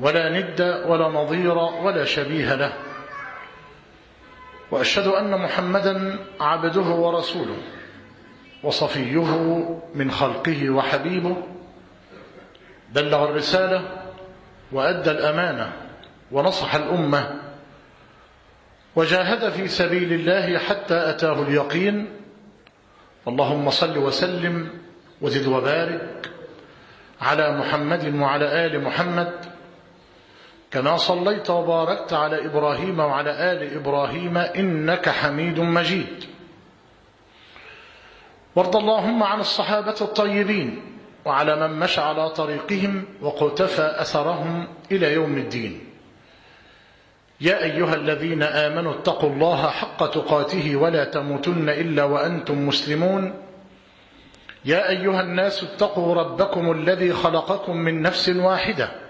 ولا ند ولا نظير ولا شبيه له. وأشهد أن محمدا عبده ورسوله وصفيه من خلقه وحبيبه. بلغ الرسالة وأدى الأمانة ونصح الأمة. وجاهد في سبيل الله حتى أتاه اليقين. اللهم صل وسلم وزد وبارك على محمد وعلى آل محمد كما صليت وباركت على إبراهيم وعلى آل إبراهيم إنك حميد مجيد. وارض اللهم عن الصحابة الطيبين وعلى من مشى على طريقهم وقتفى أثرهم إلى يوم الدين. يا أيها الذين آمنوا اتقوا الله حق تقاته ولا تموتن إلا وأنتم مسلمون. يا أيها الناس اتقوا ربكم الذي خلقكم من نفس واحدة.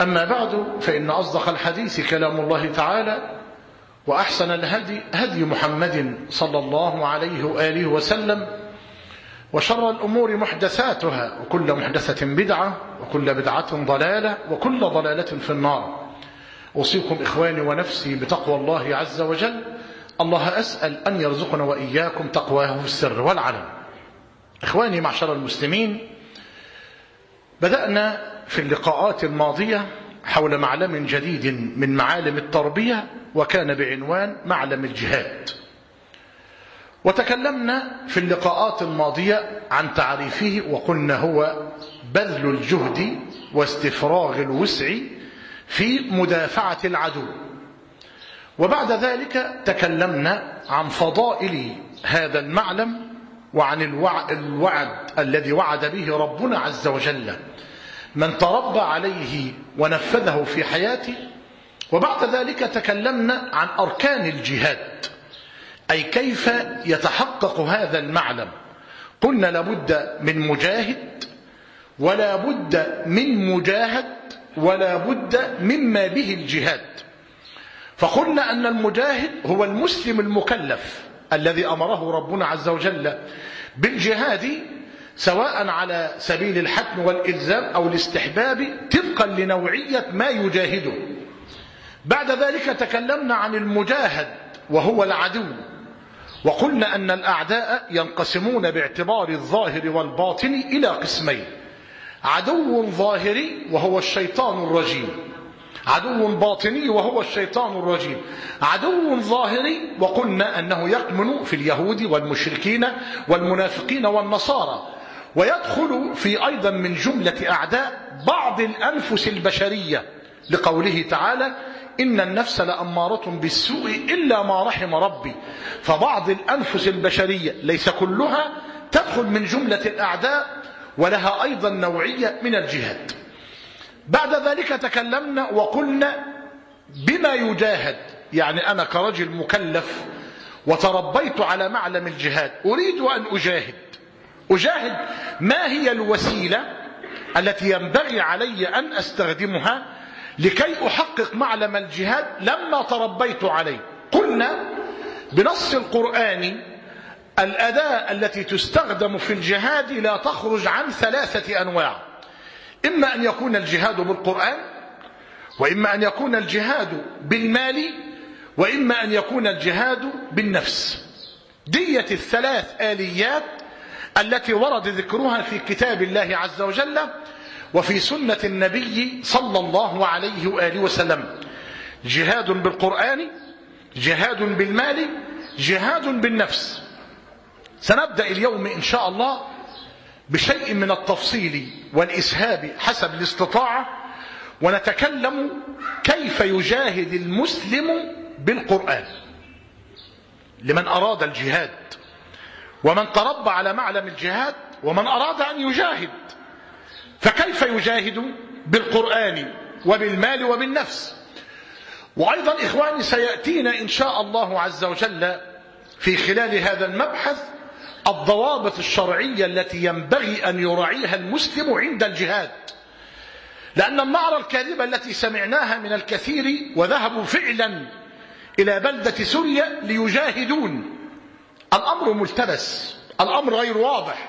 أما بعد فإن أصدق الحديث كلام الله تعالى وأحسن الهدي هدي محمد صلى الله عليه وآله وسلم وشر الأمور محدثاتها وكل محدثة بدعة وكل بدعة ضلالة وكل ضلالة في النار. أوصيكم إخواني ونفسي بتقوى الله عز وجل. الله أسأل أن يرزقنا وإياكم تقواه في السر والعلم إخواني معشر المسلمين بدأنا في اللقاءات الماضية حول معلم جديد من معالم التربية وكان بعنوان معلم الجهاد. وتكلمنا في اللقاءات الماضية عن تعريفه وقلنا هو بذل الجهد واستفراغ الوسع في مدافعة العدو. وبعد ذلك تكلمنا عن فضائل هذا المعلم وعن الوعد الذي وعد به ربنا عز وجل. من تربى عليه ونفذه في حياته وبعد ذلك تكلمنا عن أركان الجهاد. أي كيف يتحقق هذا المعلم؟ قلنا لابد من مجاهد ولا بد من مجاهد ولا بد مما به الجهاد. فقلنا أن المجاهد هو المسلم المكلف الذي أمره ربنا عز وجل بالجهاد سواء على سبيل الحتم والإلزام أو الاستحباب طبقا لنوعية ما يجاهده. بعد ذلك تكلمنا عن المجاهد وهو العدو وقلنا أن الأعداء ينقسمون باعتبار الظاهر والباطن إلى قسمين عدو ظاهري وهو الشيطان الرجيم عدو باطني وهو الشيطان الرجيم. عدو ظاهري وقلنا أنه يكمن في اليهود والمشركين والمنافقين والنصارى. ويدخل في أيضا من جملة أعداء بعض الأنفس البشرية لقوله تعالى إن النفس لأمارة بالسوء إلا ما رحم ربي. فبعض الأنفس البشرية ليس كلها تدخل من جملة الأعداء ولها أيضا نوعية من الجهاد. بعد ذلك تكلمنا وقلنا بما يجاهد يعني أنا كرجل مكلف وتربيت على معلم الجهاد أريد أن أجاهد. أجاهد ما هي الوسيلة التي ينبغي علي أن أستخدمها لكي أحقق معلم الجهاد لما تربيت عليه. قلنا بنص القرآن الأداة التي تستخدم في الجهاد لا تخرج عن ثلاثة أنواع. إما أن يكون الجهاد بالقرآن وإما أن يكون الجهاد بالمال وإما أن يكون الجهاد بالنفس. دية الثلاث آليات التي ورد ذكرها في كتاب الله عز وجل وفي سنة النبي صلى الله عليه وآله وسلم. جهاد بالقرآن جهاد بالمال جهاد بالنفس. سنبدأ اليوم إن شاء الله بشيء من التفصيل والإسهاب حسب الاستطاعة ونتكلم كيف يجاهد المسلم بالقرآن. لمن أراد الجهاد. ومن تربى على معلم الجهاد ومن أراد أن يجاهد فكيف يجاهد بالقرآن وبالمال وبالنفس؟ وأيضا إخواني سيأتينا إن شاء الله عز وجل في خلال هذا المبحث الضوابط الشرعية التي ينبغي أن يراعيها المسلم عند الجهاد. لأن النعرة الكاذبة التي سمعناها من الكثير وذهبوا فعلا إلى بلدة سوريا ليجاهدون. الأمر ملتبس الأمر غير واضح.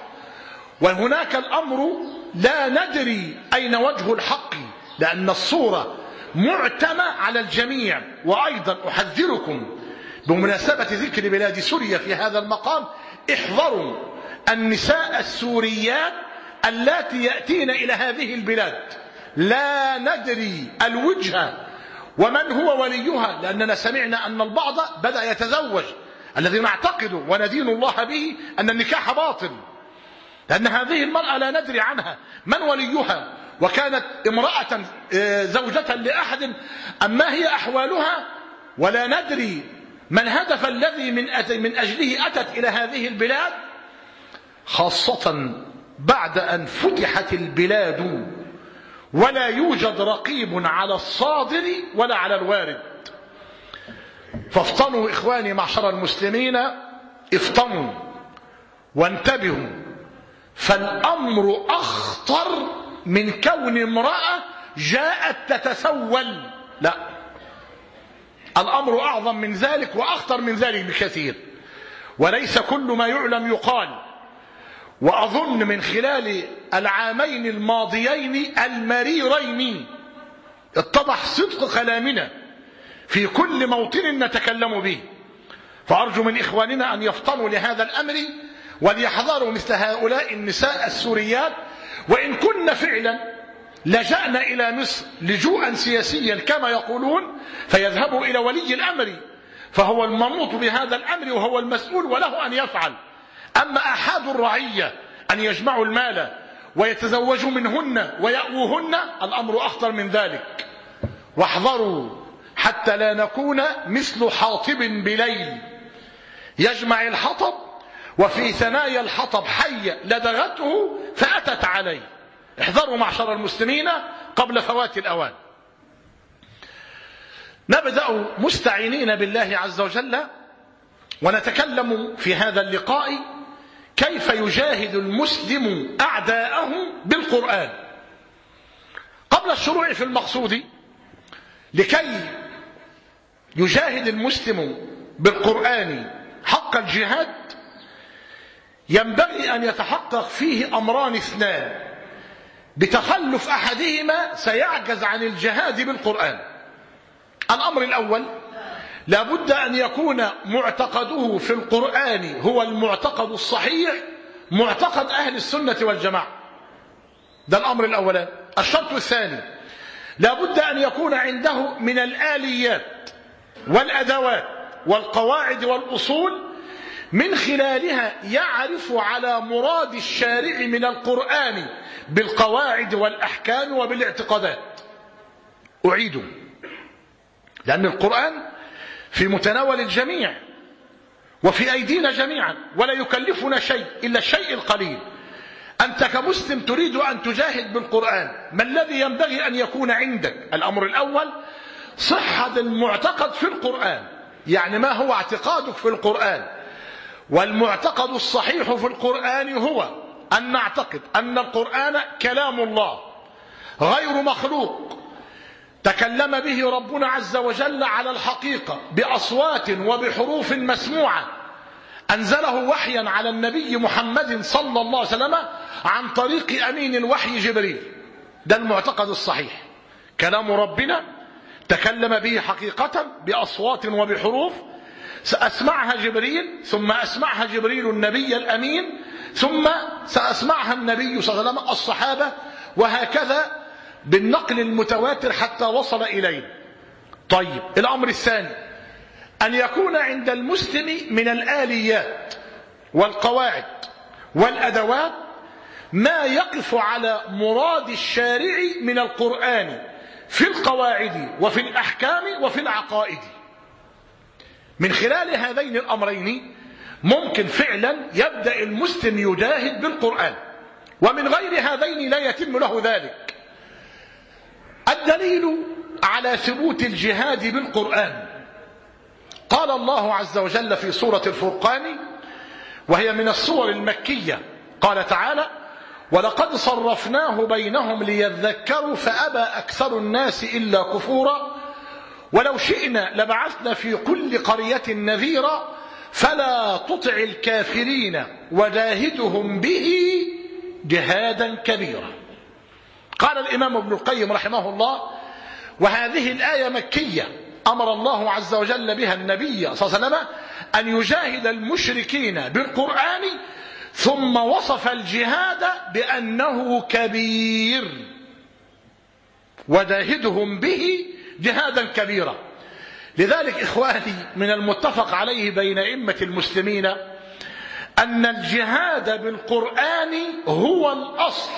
وهناك الأمر لا ندري أين وجه الحق لأن الصورة معتمة على الجميع. وأيضا أحذركم بمناسبة ذكر بلاد سوريا في هذا المقام احذروا النساء السوريات اللاتي يأتين إلى هذه البلاد. لا ندري الوجه ومن هو وليها لأننا سمعنا أن البعض بدأ يتزوج. الذي نعتقد وندين الله به أن النكاح باطل. لأن هذه المرأة لا ندري عنها. من وليها؟ وكانت امرأة آه، زوجة لأحد. أم ما هي أحوالها؟ ولا ندري ما الهدف الذي من من أجله أتت إلى هذه البلاد. خاصة بعد أن فتحت البلاد ولا يوجد رقيب على الصادر ولا على الوارد. فافطنوا إخواني معشر المسلمين افطنوا وانتبهوا. فالأمر أخطر من كون امرأة جاءت تتسول. لا. الأمر أعظم من ذلك وأخطر من ذلك بكثير. وليس كل ما يعلم يقال. وأظن من خلال العامين الماضيين المريرين اتضح صدق كلامنا. في كل موطن نتكلم به. فأرجو من إخواننا أن يفطنوا لهذا الأمر وليحذروا مثل هؤلاء النساء السوريات. وإن كن فعلا لجأنا إلى مصر لجوءا سياسيا كما يقولون فيذهبوا إلى ولي الأمر. فهو المنوط بهذا الأمر وهو المسؤول وله أن يفعل. أما أحد الرعية أن يجمعوا المال ويتزوجوا منهن ويأووهن الأمر أخطر من ذلك. واحذروا. حتى لا نكون مثل حاطب بليل. يجمع الحطب وفي ثنايا الحطب حية لدغته فأتت عليه. احذروا معشر المسلمين قبل فوات الأوان. نبدأ مستعينين بالله عز وجل ونتكلم في هذا اللقاء كيف يجاهد المسلم أعداءه بالقرآن. قبل الشروع في المقصود لكي يجاهد المسلم بالقرآن حق الجهاد ينبغي أن يتحقق فيه أمران اثنان. بتخلف أحدهما سيعجز عن الجهاد بالقرآن. الأمر الأول لابد أن يكون معتقده في القرآن هو المعتقد الصحيح معتقد أهل السنة والجماعة. ده الأمر الأول. الشرط الثاني لابد أن يكون عنده من الآليات والأدوات والقواعد والأصول من خلالها يعرف على مراد الشارع من القرآن بالقواعد والأحكام وبالاعتقادات. أعيد. لأن القرآن في متناول الجميع وفي أيدينا جميعا ولا يكلفنا شيء إلا الشيء القليل. أنت كمسلم تريد أن تجاهد بالقرآن. ما الذي ينبغي أن يكون عندك؟ الأمر الأول صحة المعتقد في القرآن. يعني ما هو اعتقادك في القرآن؟ والمعتقد الصحيح في القرآن هو أن نعتقد أن القرآن كلام الله غير مخلوق. تكلم به ربنا عز وجل على الحقيقة بأصوات وبحروف مسموعة. أنزله وحيا على النبي محمد صلى الله عليه وسلم عن طريق أمين الوحي جبريل. ده المعتقد الصحيح. كلام ربنا تكلم به حقيقة بأصوات وبحروف سأسمعها جبريل ثم أسمعها جبريل النبي الأمين ثم سأسمعها النبي صلى الله عليه وسلم الصحابة وهكذا بالنقل المتواتر حتى وصل إلينا طيب الأمر الثاني أن يكون عند المسلم من الآليات والقواعد والأدوات ما يقف على مراد الشارع من القرآن. في القواعد وفي الأحكام وفي العقائد. من خلال هذين الأمرين ممكن فعلا يبدأ المسلم يجاهد بالقرآن ومن غير هذين لا يتم له ذلك. الدليل على ثبوت الجهاد بالقرآن. قال الله عز وجل في سورة الفرقان وهي من الصور المكية قال تعالى ولقد صرفناه بينهم ليذكروا فأبى أكثر الناس إلا كفورا. ولو شئنا لبعثنا في كل قرية نذيرا فلا تطع الكافرين وجاهدهم به جهادا كبيرا. قال الإمام ابن القيم رحمه الله وهذه الآية مكية أمر الله عز وجل بها النبي صلى الله عليه وسلم أن يجاهد المشركين بالقرآن ثم وصف الجهاد بأنه كبير. وجاهدهم به جهادا كبيرا. لذلك إخواني من المتفق عليه بين أئمة المسلمين أن الجهاد بالقرآن هو الأصل.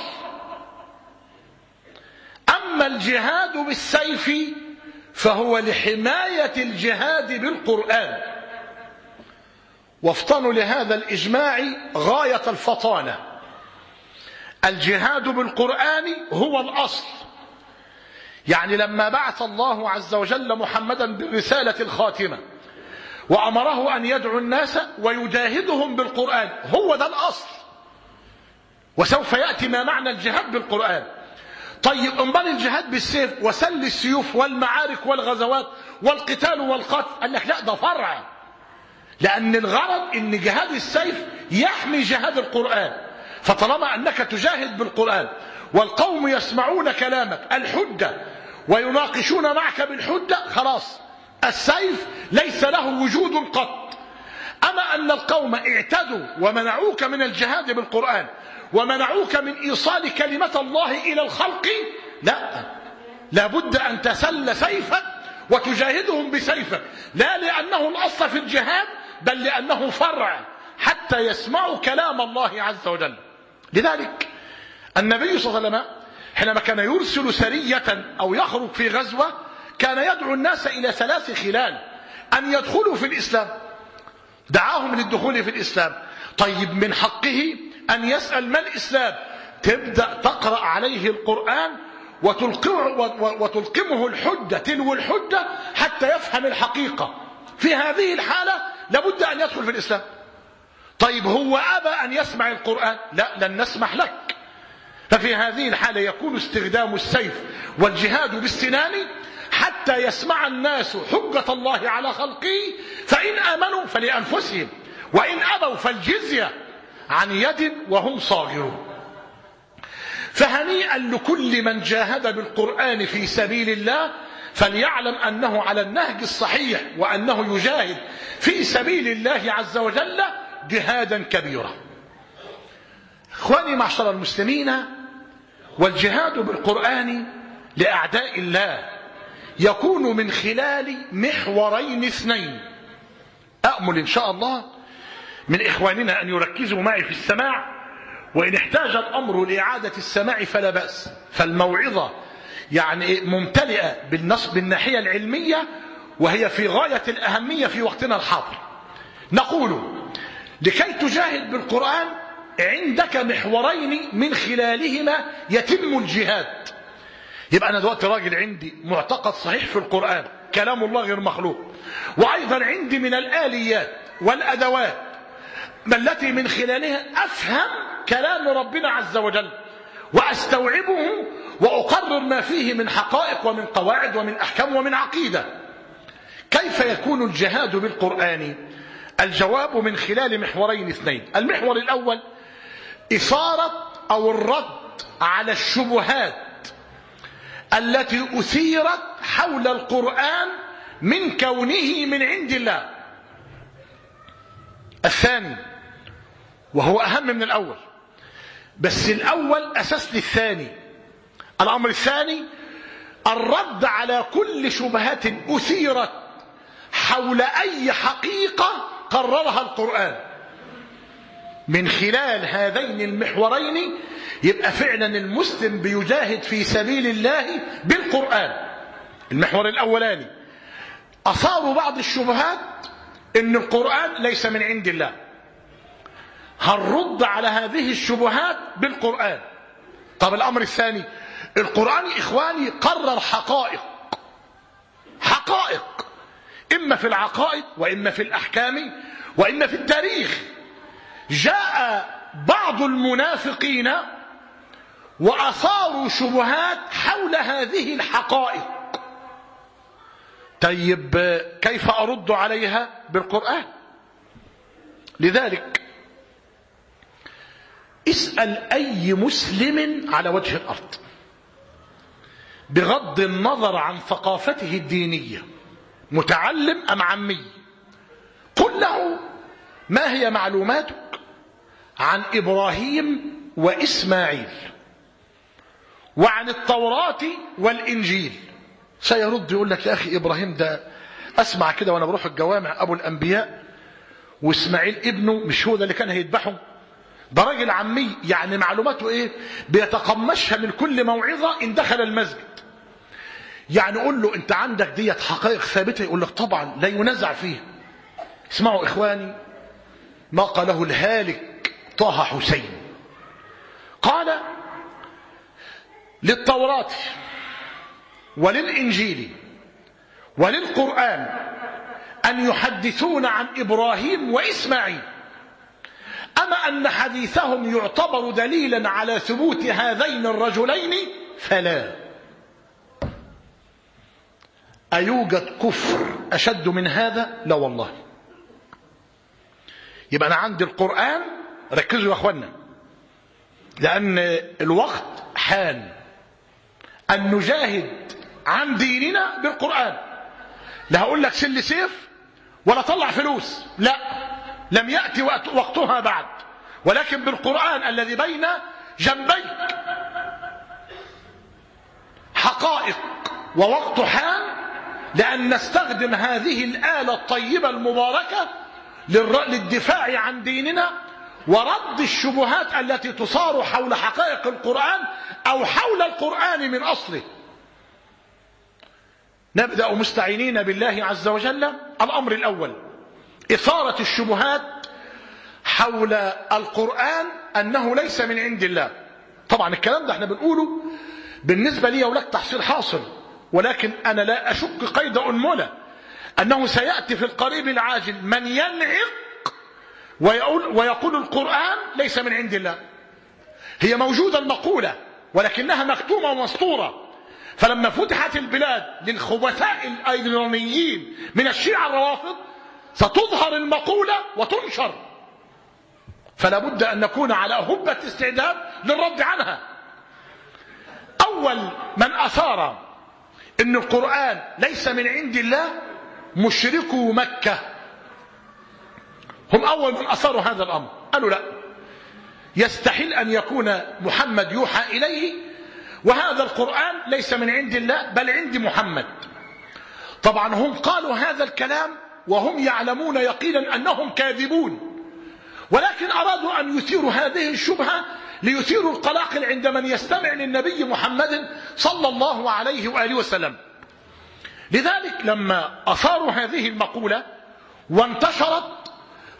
أما الجهاد بالسيف فهو لحماية الجهاد بالقرآن. وافطنوا لهذا الإجماع غاية الفطانة. الجهاد بالقرآن هو الأصل. يعني لما بعث الله عز وجل محمدا بالرسالة الخاتمة وأمره أن يدعو الناس ويجاهدهم بالقرآن هو ده الأصل. وسوف يأتي ما معنى الجهاد بالقرآن. طيب انبني الجهاد بالسيف وسل السيوف والمعارك والغزوات والقتال والقتل. قال لك لا ده فرع. لأن الغرض إن جهاد السيف يحمي جهاد القرآن. فطالما أنك تجاهد بالقرآن والقوم يسمعون كلامك الحجة ويناقشون معك بالحجة خلاص السيف ليس له وجود قط. أما أن القوم اعتدوا ومنعوك من الجهاد بالقرآن ومنعوك من إيصال كلمة الله إلى الخلق لا. لابد أن تسل سيفك وتجاهدهم بسيفك. لا لأنه الأصل في الجهاد بل لأنه فرع حتى يسمعوا كلام الله عز وجل. لذلك النبي صلى الله عليه وسلم حينما كان يرسل سرية أو يخرج في غزوة كان يدعو الناس إلى ثلاث خلال أن يدخلوا في الإسلام. دعاهم للدخول في الإسلام. طيب من حقه أن يسأل ما الإسلام؟ تبدأ تقرأ عليه القرآن وتلقمه الحجة تلو الحجة حتى يفهم الحقيقة. في هذه الحالة لابد أن يدخل في الإسلام. طيب هو أبى أن يسمع القرآن؟ لا لن نسمح لك. ففي هذه الحالة يكون استخدام السيف والجهاد بالسنان حتى يسمع الناس حجة الله على خلقه فإن آمنوا فلأنفسهم وإن أبوا فالجزية عن يد وهم صاغرون. فهنيئا لكل من جاهد بالقرآن في سبيل الله فليعلم أنه على النهج الصحيح وأنه يجاهد في سبيل الله عز وجل جهادا كبيرا. إخواني معشر المسلمين والجهاد بالقرآن لأعداء الله يكون من خلال محورين اثنين. أأمل إن شاء الله من إخواننا أن يركزوا معي في السماع وإن احتاج الأمر لإعادة السماع فلا بأس فالموعظة يعني ممتلئة بالنص بالناحية العلمية وهي في غاية الأهمية في وقتنا الحاضر. نقول لكي تجاهد بالقرآن عندك محورين من خلالهما يتم الجهاد. يبقى أنا دلوقتي راجل عندي معتقد صحيح في القرآن كلام الله غير مخلوق. وأيضا عندي من الآليات والأدوات ما التي من خلالها أفهم كلام ربنا عز وجل وأستوعبه وأقرر ما فيه من حقائق ومن قواعد ومن أحكام ومن عقيدة. كيف يكون الجهاد بالقرآن؟ الجواب من خلال محورين اثنين. المحور الأول إثارة أو الرد على الشبهات التي أثيرت حول القرآن من كونه من عند الله. الثاني وهو أهم من الأول بس الأول أساس للثاني. الأمر الثاني الرد على كل شبهات أثيرت حول أي حقيقة قررها القرآن. من خلال هذين المحورين يبقى فعلا المسلم بيجاهد في سبيل الله بالقرآن. المحور الأولاني أصابوا بعض الشبهات إن القرآن ليس من عند الله. هنرد على هذه الشبهات بالقرآن؟ طب الأمر الثاني القرآن إخواني قرر حقائق. حقائق. إما في العقائد وإما في الأحكام وإما في التاريخ. جاء بعض المنافقين وأثاروا شبهات حول هذه الحقائق. طيب كيف أرد عليها بالقرآن؟ لذلك اسأل أي مسلم على وجه الأرض. بغض النظر عن ثقافته الدينية. متعلم أم عمي؟ قل له ما هي معلوماتك عن إبراهيم وإسماعيل؟ وعن التوراة والإنجيل؟ سيرد يقول لك يا أخي إبراهيم ده أسمع كده وأنا بروح الجوامع أبو الأنبياء وإسماعيل ابنه مش هو ده اللي كان هيذبحه ده راجل عمي يعني معلوماته إيه؟ بيتقمشها من كل موعظة إن دخل المسجد. يعني قول له أنت عندك ديت حقائق ثابتة؟ يقول لك طبعا لا ينازع فيها. اسمعوا إخواني ما قاله الهالك طه حسين. قال للتوراة وللإنجيل وللقرآن أن يحدثون عن إبراهيم وإسماعيل. أن حديثهم يعتبر دليلا على ثبوت هذين الرجلين فلا. أيوجد كفر أشد من هذا؟ لا والله. يبقى أنا عندي القرآن ركزوا يا أخوانا. لأن الوقت حان. أن نجاهد عن ديننا بالقرآن. لا هقول لك سل سيف ولا طلع فلوس. لا. لم يأتي وقتها بعد. ولكن بالقرآن الذي بين جنبيك. حقائق ووقت حان لأن نستخدم هذه الآلة الطيبة المباركة للدفاع عن ديننا ورد الشبهات التي تصار حول حقائق القرآن أو حول القرآن من أصله. نبدأ مستعينين بالله عز وجل. الأمر الأول إثارة الشبهات حول القرآن أنه ليس من عند الله. طبعا الكلام ده إحنا بنقوله بالنسبة لي ولك تحصيل حاصل ولكن أنا لا أشك قيد أنملة أنه سيأتي في القريب العاجل من ينعق ويقول, ويقول القرآن ليس من عند الله. هي موجودة المقولة ولكنها مكتومة ومسطورة. فلما فتحت البلاد للخبثاء الأيرانيين من الشيعة الروافض ستظهر المقولة وتنشر. فلا بد أن نكون على هبة استعداد للرد عنها. أول من أثار أن القرآن ليس من عند الله مشركو مكة. هم أول من أثاروا هذا الأمر. قالوا لا. يستحيل أن يكون محمد يوحى إليه وهذا القرآن ليس من عند الله بل عند محمد. طبعا هم قالوا هذا الكلام وهم يعلمون يقينا أنهم كاذبون. ولكن أرادوا أن يثيروا هذه الشبهة ليثيروا القلاقل عند من يستمع للنبي محمد صلى الله عليه وآله وسلم. لذلك لما أثاروا هذه المقولة وانتشرت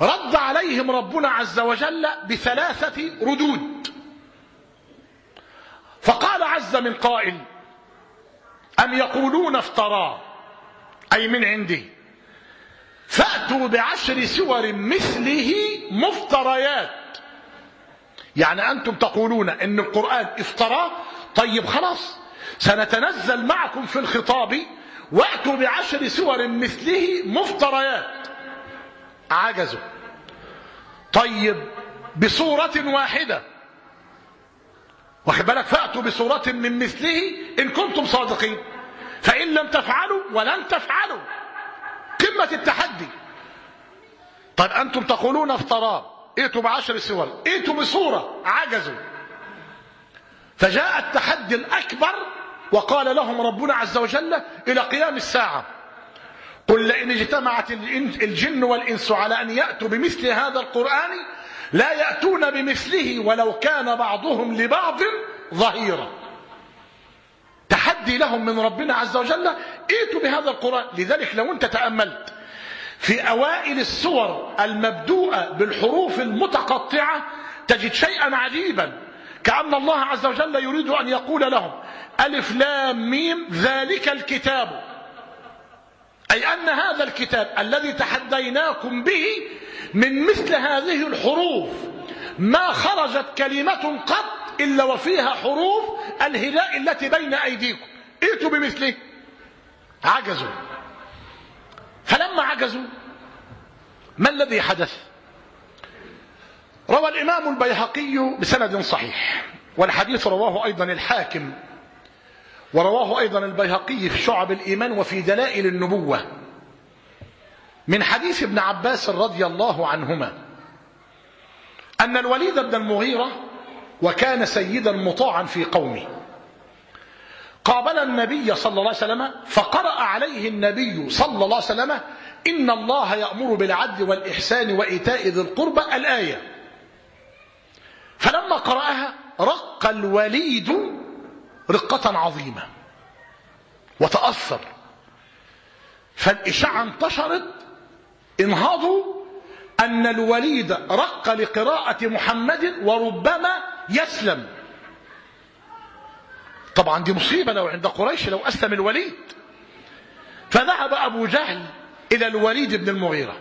رد عليهم ربنا عز وجل بثلاثة ردود. فقال عز من قائل أم يقولون افتراه أي من عنده. فأتوا بعشر سور مثله مفتريات. يعني أنتم تقولون أن القرآن افتراه طيب خلاص سنتنزل معكم في الخطاب وأتوا بعشر سور مثله مفتريات. عجزوا. طيب بصورة واحدة. واخد بالك؟ فأتوا بصورة من مثله إن كنتم صادقين. فإن لم تفعلوا ولن تفعلوا. قمة التحدي. طيب أنتم تقولون افتراه. ائتوا بعشر سور. ائتوا بصورة. عجزوا. فجاء التحدي الأكبر وقال لهم ربنا عز وجل إلى قيام الساعة. قل لئن اجتمعت الجن والإنس على أن يأتوا بمثل هذا القرآن لا يأتون بمثله ولو كان بعضهم لبعض ظهيرا. تحدي لهم من ربنا عز وجل ائتوا بهذا القرآن. لذلك لو أنت تأملت في أوائل السور المبدوءة بالحروف المتقطعة تجد شيئا عجيبا. كأن الله عز وجل يريد أن يقول لهم ألف لام ميم ذلك الكتاب. أي أن هذا الكتاب الذي تحديناكم به من مثل هذه الحروف ما خرجت كلمة قط إلا وفيها حروف الهداء التي بين أيديكم. ائتوا بمثله. عجزوا. فلما عجزوا ما الذي حدث؟ روى الإمام البيهقي بسند صحيح والحديث رواه أيضا الحاكم ورواه أيضا البيهقي في شعب الإيمان وفي دلائل النبوة. من حديث ابن عباس رضي الله عنهما أن الوليد بن المغيرة وكان سيدا مطاعا في قومه. قابل النبي صلى الله عليه وسلم فقرأ عليه النبي صلى الله عليه وسلم إن الله يأمر بالعدل والإحسان وإيتاء ذي القربى الآية. فلما قرأها رق الوليد رقة عظيمة وتأثر. فالإشاعة انتشرت انهضوا أن الوليد رق لقراءة محمد وربما يسلم. طبعا دي مصيبة لو عند قريش لو أسلم الوليد. فذهب أبو جهل إلى الوليد بن المغيرة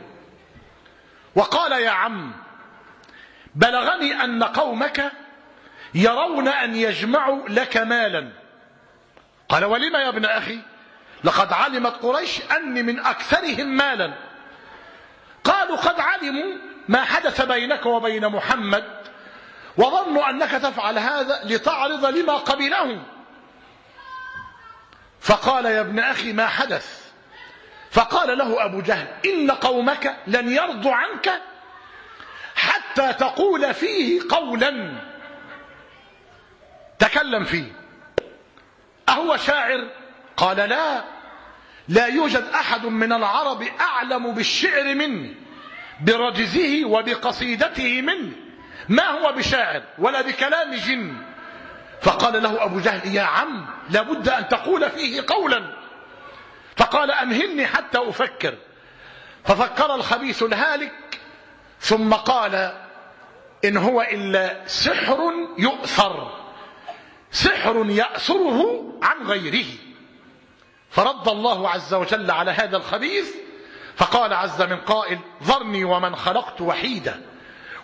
وقال يا عم بلغني أن قومك يرون أن يجمعوا لك مالا. قال ولم يا ابن أخي؟ لقد علمت قريش أني من أكثرهم مالا. قالوا قد علموا ما حدث بينك وبين محمد وظنوا أنك تفعل هذا لتعرض لما قبله. فقال يا ابن أخي ما حدث؟ فقال له أبو جهل إن قومك لن يرضوا عنك حتى تقول فيه قولا. تكلم فيه. أهو شاعر؟ قال لا. لا يوجد أحد من العرب أعلم بالشعر مني برجزه وبقصيدته مني ما هو بشاعر ولا بكلام جن. فقال له أبو جهل يا عم لابد أن تقول فيه قولا. فقال أمهلني حتى أفكر. ففكر الخبيث الهالك ثم قال إن هو إلا سحر يؤثر. سحر يأثره عن غيره. فرد الله عز وجل على هذا الخبيث فقال عز من قائل ذرني ومن خلقت وحيدا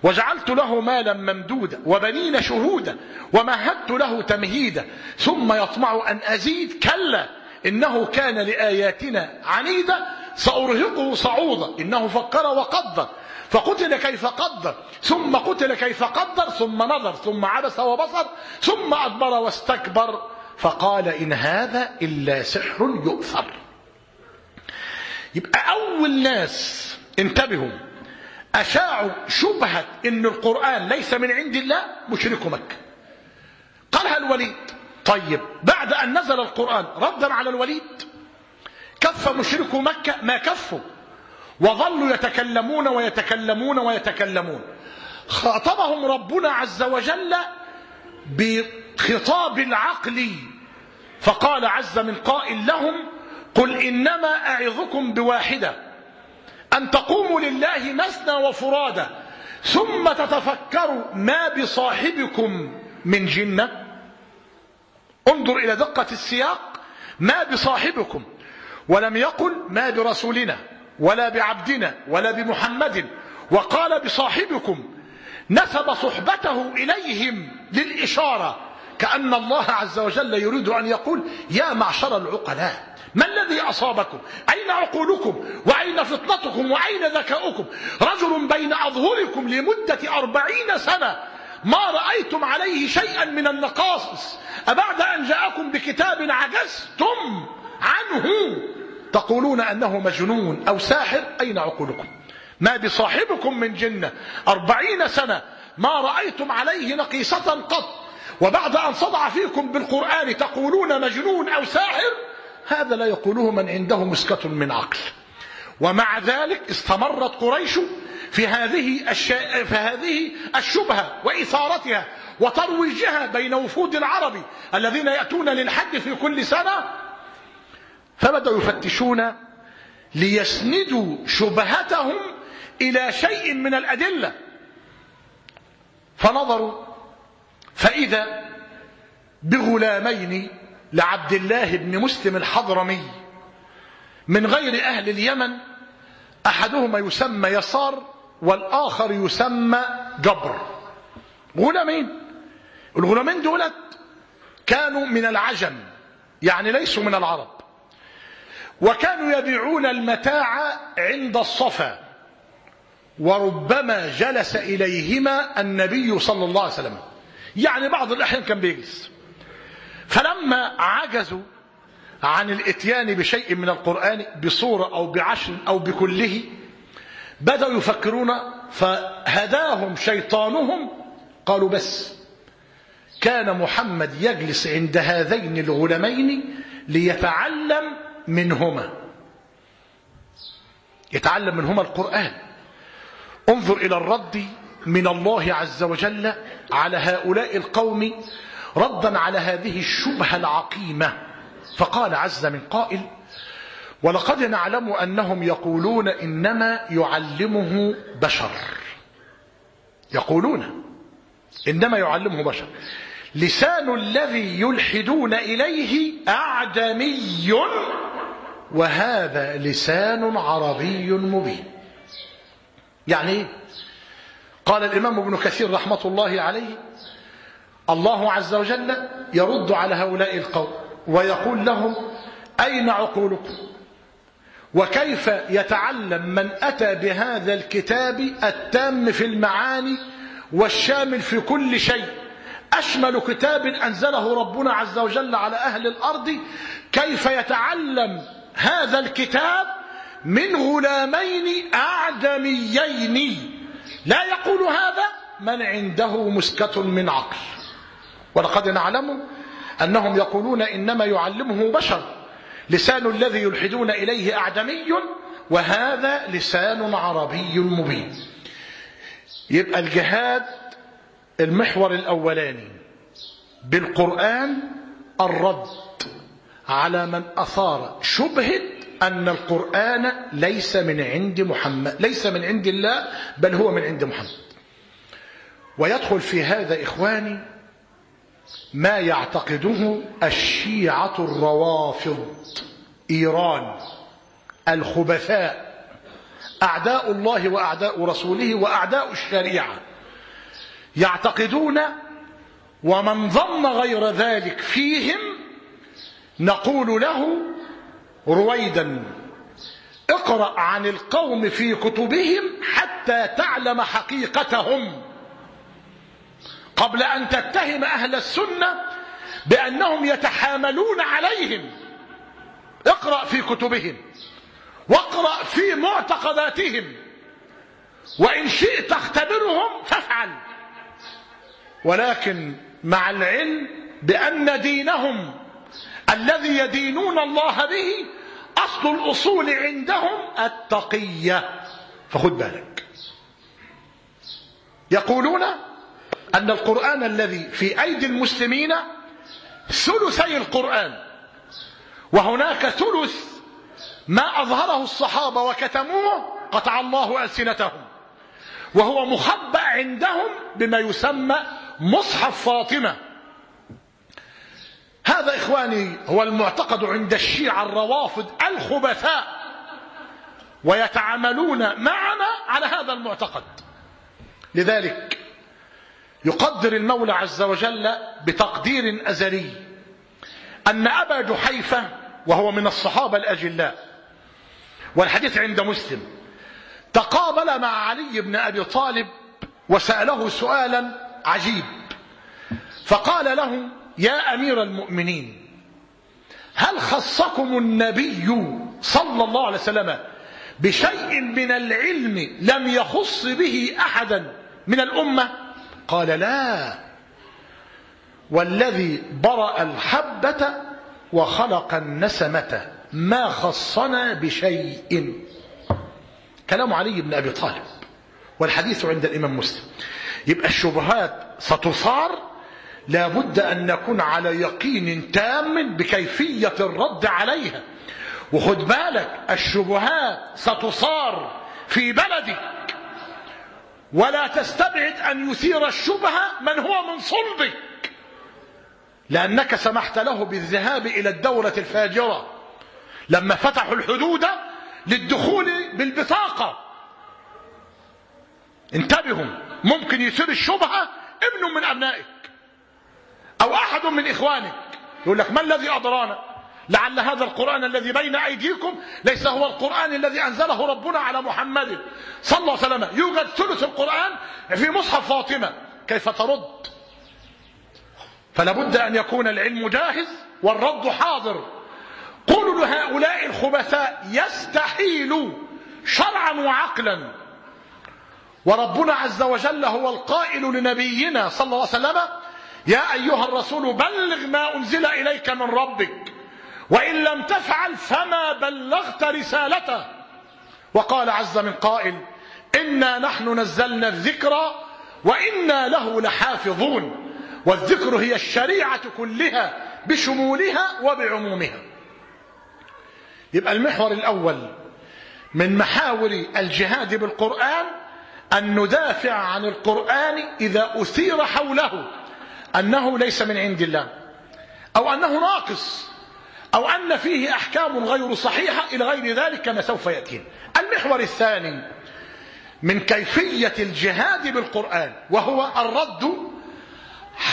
وجعلت له مالا ممدودا وبنين شهودا ومهدت له تمهيدا ثم يطمع أن أزيد كلا إنه كان لآياتنا عنيدا سأرهقه صعودا إنه فكر وقدر فقتل كيف قدر ثم قتل كيف قدر ثم نظر ثم عبس وبصر ثم أدبر واستكبر فقال إن هذا إلا سحر يؤثر. يبقى أول ناس انتبهوا أشاعوا شبهة إن القرآن ليس من عند الله مشرك مكة. قالها الوليد طيب بعد أن نزل القرآن ردا على الوليد كف مشرك مكة ما كفوا وظلوا يتكلمون ويتكلمون ويتكلمون. خاطبهم ربنا عز وجل بخطاب العقل فقال عز من قائل لهم قل إنما أعظكم بواحدة أن تقوموا لله مثنى وفرادى ثم تتفكروا ما بصاحبكم من جنة. انظر إلى دقة السياق. ما بصاحبكم ولم يقل ما برسولنا ولا بعبدنا ولا بمحمد وقال بصاحبكم نسب صحبته إليهم للإشارة. كأن الله عز وجل يريد أن يقول يا معشر العقلاء ما الذي أصابكم؟ أين عقولكم؟ وأين فطنتكم؟ وأين ذكاؤكم؟ رجل بين أظهركم لمدة أربعين سنة ما رأيتم عليه شيئا من النقاصص أبعد أن جاءكم بكتاب عجزتم عنه. تقولون أنه مجنون أو ساحر أين عقولكم؟ ما بصاحبكم من جنة أربعين سنة ما رأيتم عليه نقيصة قط. وبعد أن صدع فيكم بالقرآن تقولون مجنون أو ساحر هذا لا يقوله من عنده مسكة من عقل. ومع ذلك استمرت قريش في هذه في هذه الشبهة وإثارتها وترويجها بين وفود العرب الذين يأتون للحج في كل سنة. فبدأوا يفتشون ليسندوا شبهتهم إلى شيء من الأدلة. فنظروا فإذا بغلامين لعبد الله بن مسلم الحضرمي من غير أهل اليمن أحدهما يسمى يسار والآخر يسمى جبر. غلامين. الغلامين دولت كانوا من العجم يعني ليسوا من العرب. وكانوا يبيعون المتاع عند الصفا وربما جلس إليهما النبي صلى الله عليه وسلم. يعني بعض الأحيان كان بيجلس. فلما عجزوا عن الإتيان بشيء من القرآن بصورة أو بعشر أو بكله بدأوا يفكرون فهداهم شيطانهم قالوا بس كان محمد يجلس عند هذين الغلمين ليتعلم منهما. يتعلم منهما القرآن. انظر إلى الرد من الله عز وجل على هؤلاء القوم ردا على هذه الشبهة العقيمة. فقال عز من قائل ولقد نعلم أنهم يقولون إنما يعلمه بشر. يقولون إنما يعلمه بشر. لسان الذي يلحدون إليه أعجمي وهذا لسان عربي مبين. يعني إيه قال الإمام ابن كثير رحمة الله عليه الله عز وجل يرد على هؤلاء القوم ويقول لهم أين عقولكم؟ وكيف يتعلم من أتى بهذا الكتاب التام في المعاني والشامل في كل شيء؟ أشمل كتاب أنزله ربنا عز وجل على أهل الأرض كيف يتعلم هذا الكتاب من غلامين أعجميين لا يقول هذا من عنده مسكة من عقل. ولقد نعلم أنهم يقولون إنما يعلمه بشر. لسان الذي يلحدون إليه أعجمي وهذا لسان عربي مبين. يبقى الجهاد المحور الأولاني بالقرآن الرد على من أثار شبهة أن القرآن ليس من عند محمد ليس من عند الله بل هو من عند محمد. ويدخل في هذا إخواني ما يعتقده الشيعة الروافض إيران الخبثاء أعداء الله وأعداء رسوله وأعداء الشريعة. يعتقدون ومن ظن غير ذلك فيهم نقول له رويدا. اقرأ عن القوم في كتبهم حتى تعلم حقيقتهم. قبل أن تتهم أهل السنة بأنهم يتحاملون عليهم. اقرأ في كتبهم. واقرأ في معتقداتهم. وإن شئت اختبرهم فافعل. ولكن مع العلم بأن دينهم الذي يدينون الله به أصل الأصول عندهم التقية. فخذ بالك. يقولون أن القرآن الذي في أيدي المسلمين ثلثي القرآن وهناك ثلث ما أظهره الصحابة وكتموه قطع الله ألسنتهم وهو مخبأ عندهم بما يسمى مصحف فاطمة. هذا إخواني هو المعتقد عند الشيعة الروافض الخبثاء ويتعاملون معنا على هذا المعتقد. لذلك يقدر المولى عز وجل بتقدير أزلي أن أبا جحيفة وهو من الصحابة الأجلاء والحديث عند مسلم تقابل مع علي بن أبي طالب وسأله سؤالا عجيب فقال له يا أمير المؤمنين هل خصكم النبي صلى الله عليه وسلم بشيء من العلم لم يخص به أحدا من الأمة؟ قال لا. والذي برأ الحبة وخلق النسمة ما خصنا بشيء. كلام علي بن أبي طالب والحديث عند الإمام مسلم. يبقى الشبهات ستثار لابد أن نكون على يقين تام بكيفية الرد عليها. وخد بالك الشبهات ستصار في بلدك. ولا تستبعد أن يثير الشبهة من هو من صلبك. لأنك سمحت له بالذهاب إلى الدولة الفاجرة. لما فتحوا الحدود للدخول بالبطاقة. انتبهوا ممكن يثير الشبهة ابن من أبنائك أو أحد من إخوانك. يقول لك ما الذي أضرانا لعل هذا القرآن الذي بين أيديكم ليس هو القرآن الذي أنزله ربنا على محمد صلى الله عليه وسلم. يوجد ثلث القرآن في مصحف فاطمة. كيف ترد؟ فلا بد أن يكون العلم جاهز والرد حاضر. قولوا لهؤلاء الخبثاء يستحيل شرعا وعقلا. وربنا عز وجل هو القائل لنبينا صلى الله عليه وسلم يا أيها الرسول بلغ ما أنزل إليك من ربك وإن لم تفعل فما بلغت رسالته. وقال عز من قائل إنا نحن نزلنا الذكر وإنا له لحافظون والذكر هي الشريعة كلها بشمولها وبعمومها. يبقى المحور الأول من محاور الجهاد بالقرآن أن ندافع عن القرآن إذا أثير حوله. أنه ليس من عند الله أو أنه ناقص أو أن فيه أحكام غير صحيحة إلى غير ذلك كما سوف يأتين. المحور الثاني من كيفية الجهاد بالقرآن وهو الرد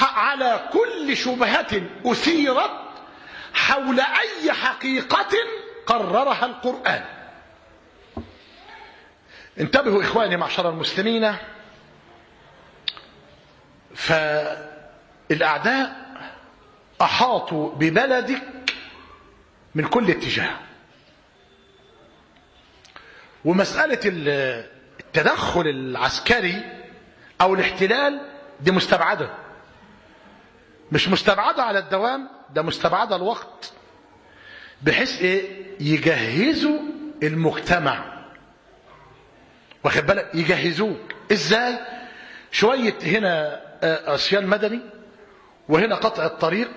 على كل شبهة أثيرت حول أي حقيقة قررها القرآن. انتبهوا إخواني معشر المسلمين فالأعداء أحاطوا ببلدك من كل اتجاه. ومسألة التدخل العسكري أو الاحتلال دي مستبعدة. مش مستبعدة على الدوام ده مستبعدة الوقت. بحيث إيه؟ يجهزوا المجتمع. واخد بالك؟ يجهزوك. إزاي؟ شوية هنا عصيان مدني. وهنا قطع الطريق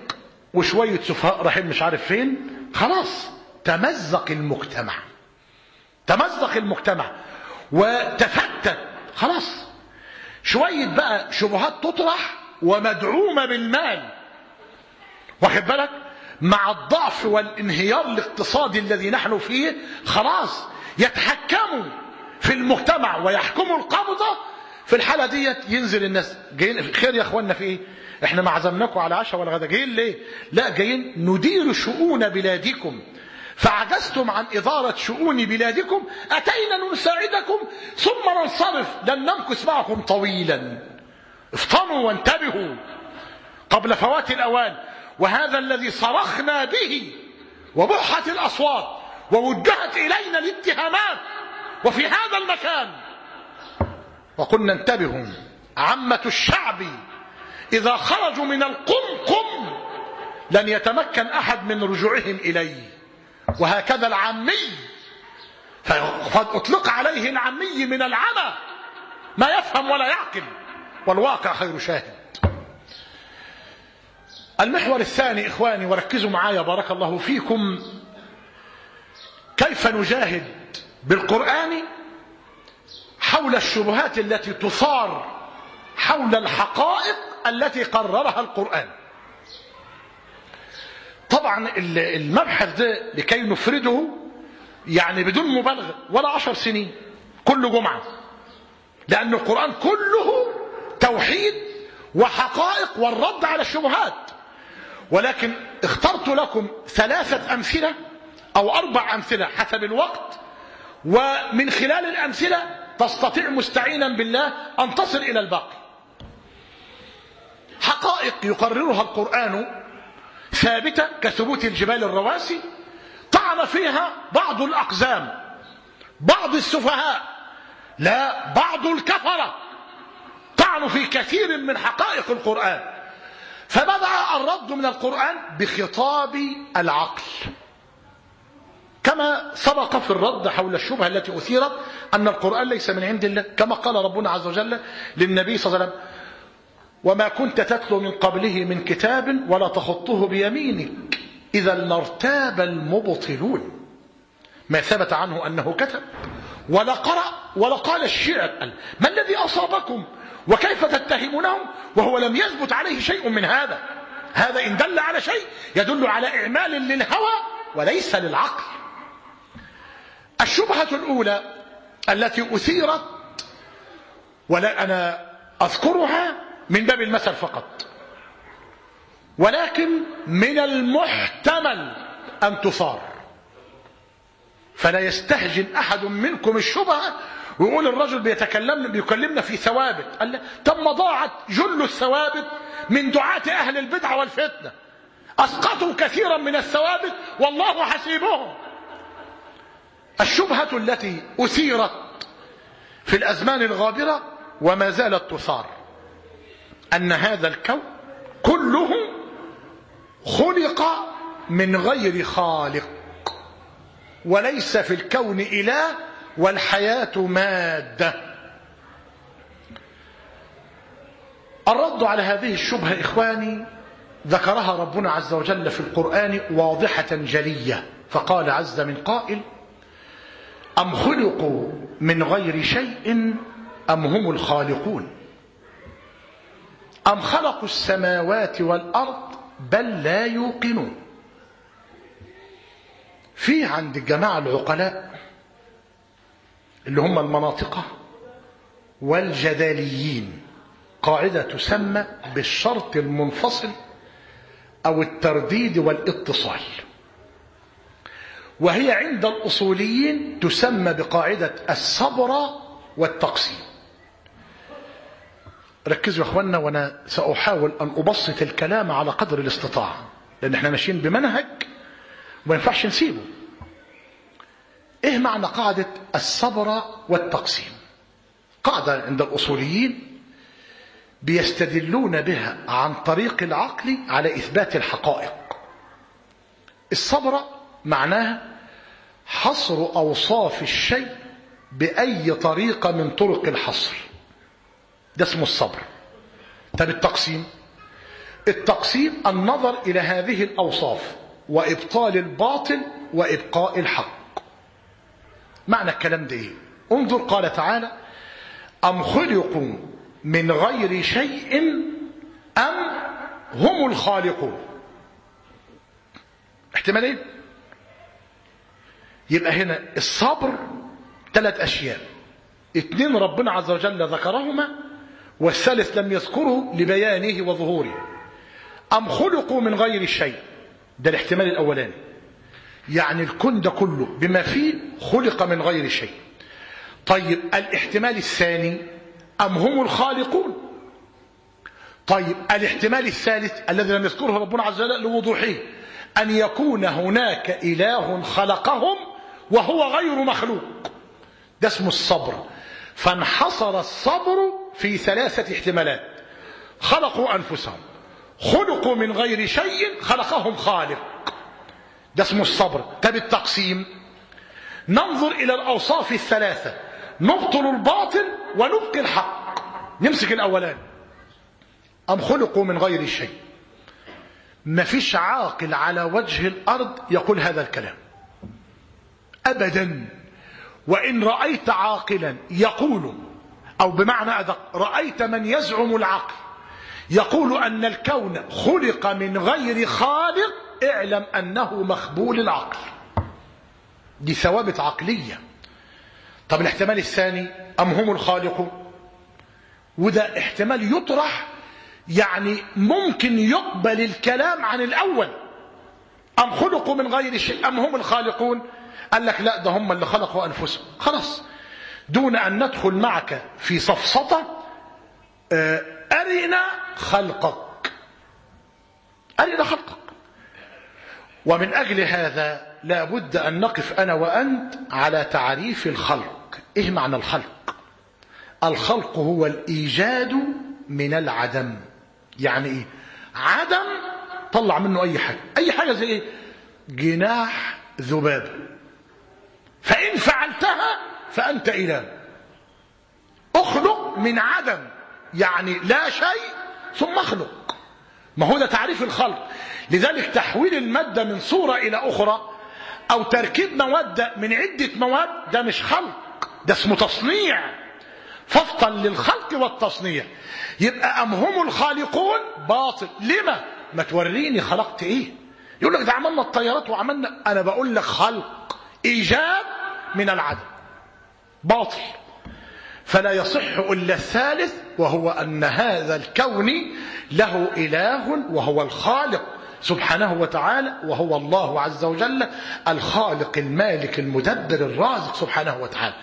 وشوية سفهاء رايحين مش عارف فين. خلاص تمزق المجتمع. تمزق المجتمع. وتفتت. خلاص. شوية بقى شبهات تطرح ومدعومة بالمال. واخد بالك؟ مع الضعف والانهيار الاقتصادي الذي نحن فيه خلاص يتحكموا في المجتمع ويحكموا القبضة في الحالة ديت ينزل الناس. جايين خير يا اخوانا في إيه؟ إحنا ما عزمناكم على عشاء ولا غدا. جايين ليه؟ لا جايين ندير شؤون بلادكم. فعجزتم عن إدارة شؤون بلادكم. أتينا نساعدكم؟ ثم ننصرف. لن نمكث معكم طويلا. افطنوا وانتبهوا قبل فوات الأوان. وهذا الذي صرخنا به وبحت الأصوات ووجهت إلينا الاتهامات. وفي هذا المكان وقلنا انتبهوا عامة الشعب إذا خرجوا من القمقم لن يتمكن أحد من رجوعهم إليه. وهكذا العامي فقد أطلق عليه العامي من العمى ما يفهم ولا يعقل والواقع خير شاهد. المحور الثاني إخواني وركزوا معايا بارك الله فيكم كيف نجاهد بالقرآن حول الشبهات التي تثار حول الحقائق التي قررها القرآن. طبعا المبحث ده لكي نفرده يعني بدون مبالغة ولا عشر سنين كل جمعة لأن القرآن كله توحيد وحقائق والرد على الشبهات. ولكن اخترت لكم ثلاثة أمثلة أو أربع أمثلة حسب الوقت ومن خلال الأمثلة تستطيع مستعينا بالله أن تصل إلى الباقي. حقائق يقررها القرآن ثابتة كثبوت الجبال الرواسي طعن فيها بعض الأقزام بعض السفهاء لا بعض الكفرة. طعنوا في كثير من حقائق القرآن. فبدأ الرد من القرآن بخطاب العقل. كما سبق في الرد حول الشبهة التي أثيرت أن القرآن ليس من عند الله كما قال ربنا عز وجل للنبي صلى الله عليه وسلم وما كنت تتلو من قبله من كتاب ولا تخطه بيمينك إذا لارتاب المبطلون. ما ثبت عنه أنه كتب ولا قرأ ولا قال الشعر ما الذي أصابكم؟ وكيف تتهمونهم؟ وهو لم يثبت عليه شيء من هذا. هذا إن دل على شيء يدل على إعمال للهوى وليس للعقل. الشبهة الأولى التي أثيرت ولا أنا أذكرها من باب المثل فقط. ولكن من المحتمل أن تثار. فلا يستهجن أحد منكم الشبهة ويقول الرجل بيتكلمنا بيكلمنا في ثوابت. قال ما ضاعت جل الثوابت من دعاة أهل البدعة والفتنة. أسقطوا كثيرا من الثوابت والله حسيبهم. الشبهة التي أثيرت في الأزمان الغابرة وما زالت تثار. أن هذا الكون كله خلق من غير خالق وليس في الكون إله والحياة مادة. الرد على هذه الشبهة إخواني ذكرها ربنا عز وجل في القرآن واضحة جلية فقال عز من قائل أم خلقوا من غير شيء أم هم الخالقون؟ أم خلقوا السماوات والأرض بل لا يوقنون؟ في عند الجماعة العقلاء اللي هم المناطقة والجداليين قاعدة تسمى بالشرط المنفصل أو الترديد والاتصال. وهي عند الأصوليين تسمى بقاعدة الصبر والتقسيم ركزوا يا اخوانا وأنا سأحاول أن أبسط الكلام على قدر الاستطاعة لأن إحنا ماشيين بمنهج وما ينفعش نسيبه. إيه معنى قاعدة الصبر والتقسيم قاعدة عند الأصوليين بيستدلون بها عن طريق العقل على إثبات الحقائق. الصبر معناها حصر أوصاف الشيء بأي طريقة من طرق الحصر. ده اسمه الصبر. طب التقسيم؟ التقسيم النظر إلى هذه الأوصاف وإبطال الباطل وإبقاء الحق. معنى الكلام ده إيه؟ انظر قال تعالى أم خلقوا من غير شيء أم هم الخالقون؟ احتمالين. يبقى هنا الصبر ثلاث أشياء. اتنين ربنا عز وجل ذكرهما والثالث لم يذكره لبيانه وظهوره. أم خلقوا من غير شيء؟ ده الاحتمال الأولاني. يعني الكون ده كله بما فيه خلق من غير شيء. طيب الاحتمال الثاني أم هم الخالقون؟ طيب الاحتمال الثالث الذي لم يذكره ربنا عز وجل لوضوحه أن يكون هناك إله خلقهم وهو غير مخلوق. ده اسمه الصبر. فانحصر الصبر في ثلاثة احتمالات. خلقوا أنفسهم. خلقوا من غير شيء خلقهم خالق. ده اسمه الصبر. طب التقسيم. ننظر إلى الأوصاف الثلاثة. نبطل الباطل ونبقي الحق. نمسك الأولان. أم خلقوا من غير شيء. ما فيش عاقل على وجه الأرض يقول هذا الكلام. أبدا. وإن رأيت عاقلا يقول أو بمعنى أدق رأيت من يزعم العقل. يقول أن الكون خلق من غير خالق اعلم أنه مخبول العقل. دي ثوابت عقلية. طب الاحتمال الثاني أم هم الخالقون وده احتمال يطرح يعني ممكن يقبل الكلام عن الأول. أم خلقوا من غير شيء أم هم الخالقون؟ قال لك لا ده هم اللي خلقوا أنفسهم. خلاص. دون أن ندخل معك في سفسطة أرنا خلقك. أرنا خلقك. ومن أجل هذا لا بد أن نقف أنا وأنت على تعريف الخلق. إيه معنى الخلق؟ الخلق هو الإيجاد من العدم. يعني إيه؟ عدم طلع منه أي حاجة. أي حاجة زي إيه جناح ذبابة. فإن فعلتها فأنت إله. اخلق من عدم يعني لا شيء ثم اخلق. ما هو ده تعريف الخلق. لذلك تحويل المادة من صورة إلى أخرى أو تركيب مواد من عدة مواد ده مش خلق ده اسمه تصنيع. فصلا للخلق والتصنيع. يبقى أم هم الخالقون؟ باطل. لما؟ ما توريني خلقت إيه. يقول لك ده عملنا الطيارات وعملنا أنا بقول لك خلق. إيجاد من العدم. باطل. فلا يصح إلا الثالث وهو أن هذا الكون له إله وهو الخالق سبحانه وتعالى وهو الله عز وجل الخالق المالك المدبر الرازق سبحانه وتعالى.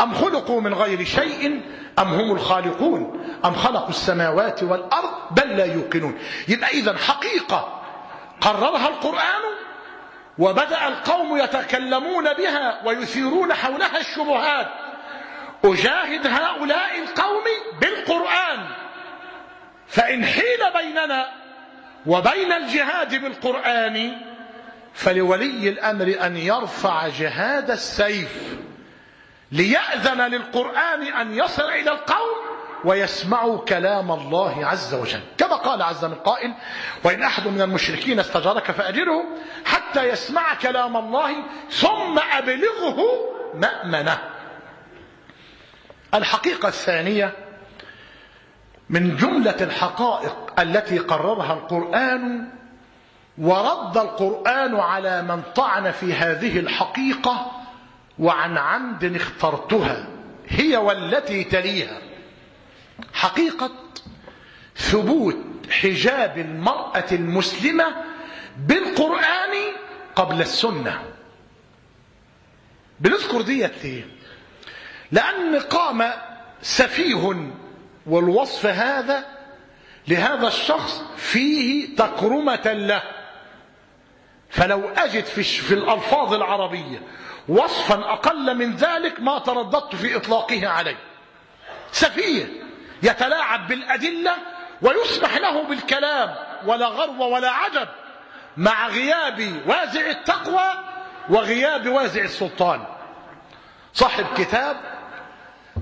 أم خلقوا من غير شيء؟ أم هم الخالقون؟ أم خلقوا السماوات والأرض؟ بل لا يوقنون. يبقى إذا حقيقة قررها القرآن وبدأ القوم يتكلمون بها ويثيرون حولها الشبهات. أجاهد هؤلاء القوم بالقرآن. فإن حيل بيننا وبين الجهاد بالقرآن فلولي الأمر أن يرفع جهاد السيف ليأذن للقرآن أن يصل إلى القوم ويسمعوا كلام الله عز وجل. كما قال عز من قائل وإن أحد من المشركين استجارك فأجره حتى يسمع كلام الله ثم أبلغه مأمنة. الحقيقة الثانية من جملة الحقائق التي قررها القرآن ورد القرآن على من طعن في هذه الحقيقة وعن عمد اخترتها هي والتي تليها. حقيقة ثبوت حجاب المرأة المسلمة بالقرآن قبل السنة. بنذكر ديت ليه؟ لأن قام سفيه والوصف هذا لهذا الشخص فيه تكرمة له. فلو أجد في, في الألفاظ العربية وصفا أقل من ذلك ما ترددت في إطلاقه عليه. سفيه. يتلاعب بالأدلة ويسمح له بالكلام ولا غرو ولا عجب مع غياب وازع التقوى وغياب وازع السلطان. صاحب كتاب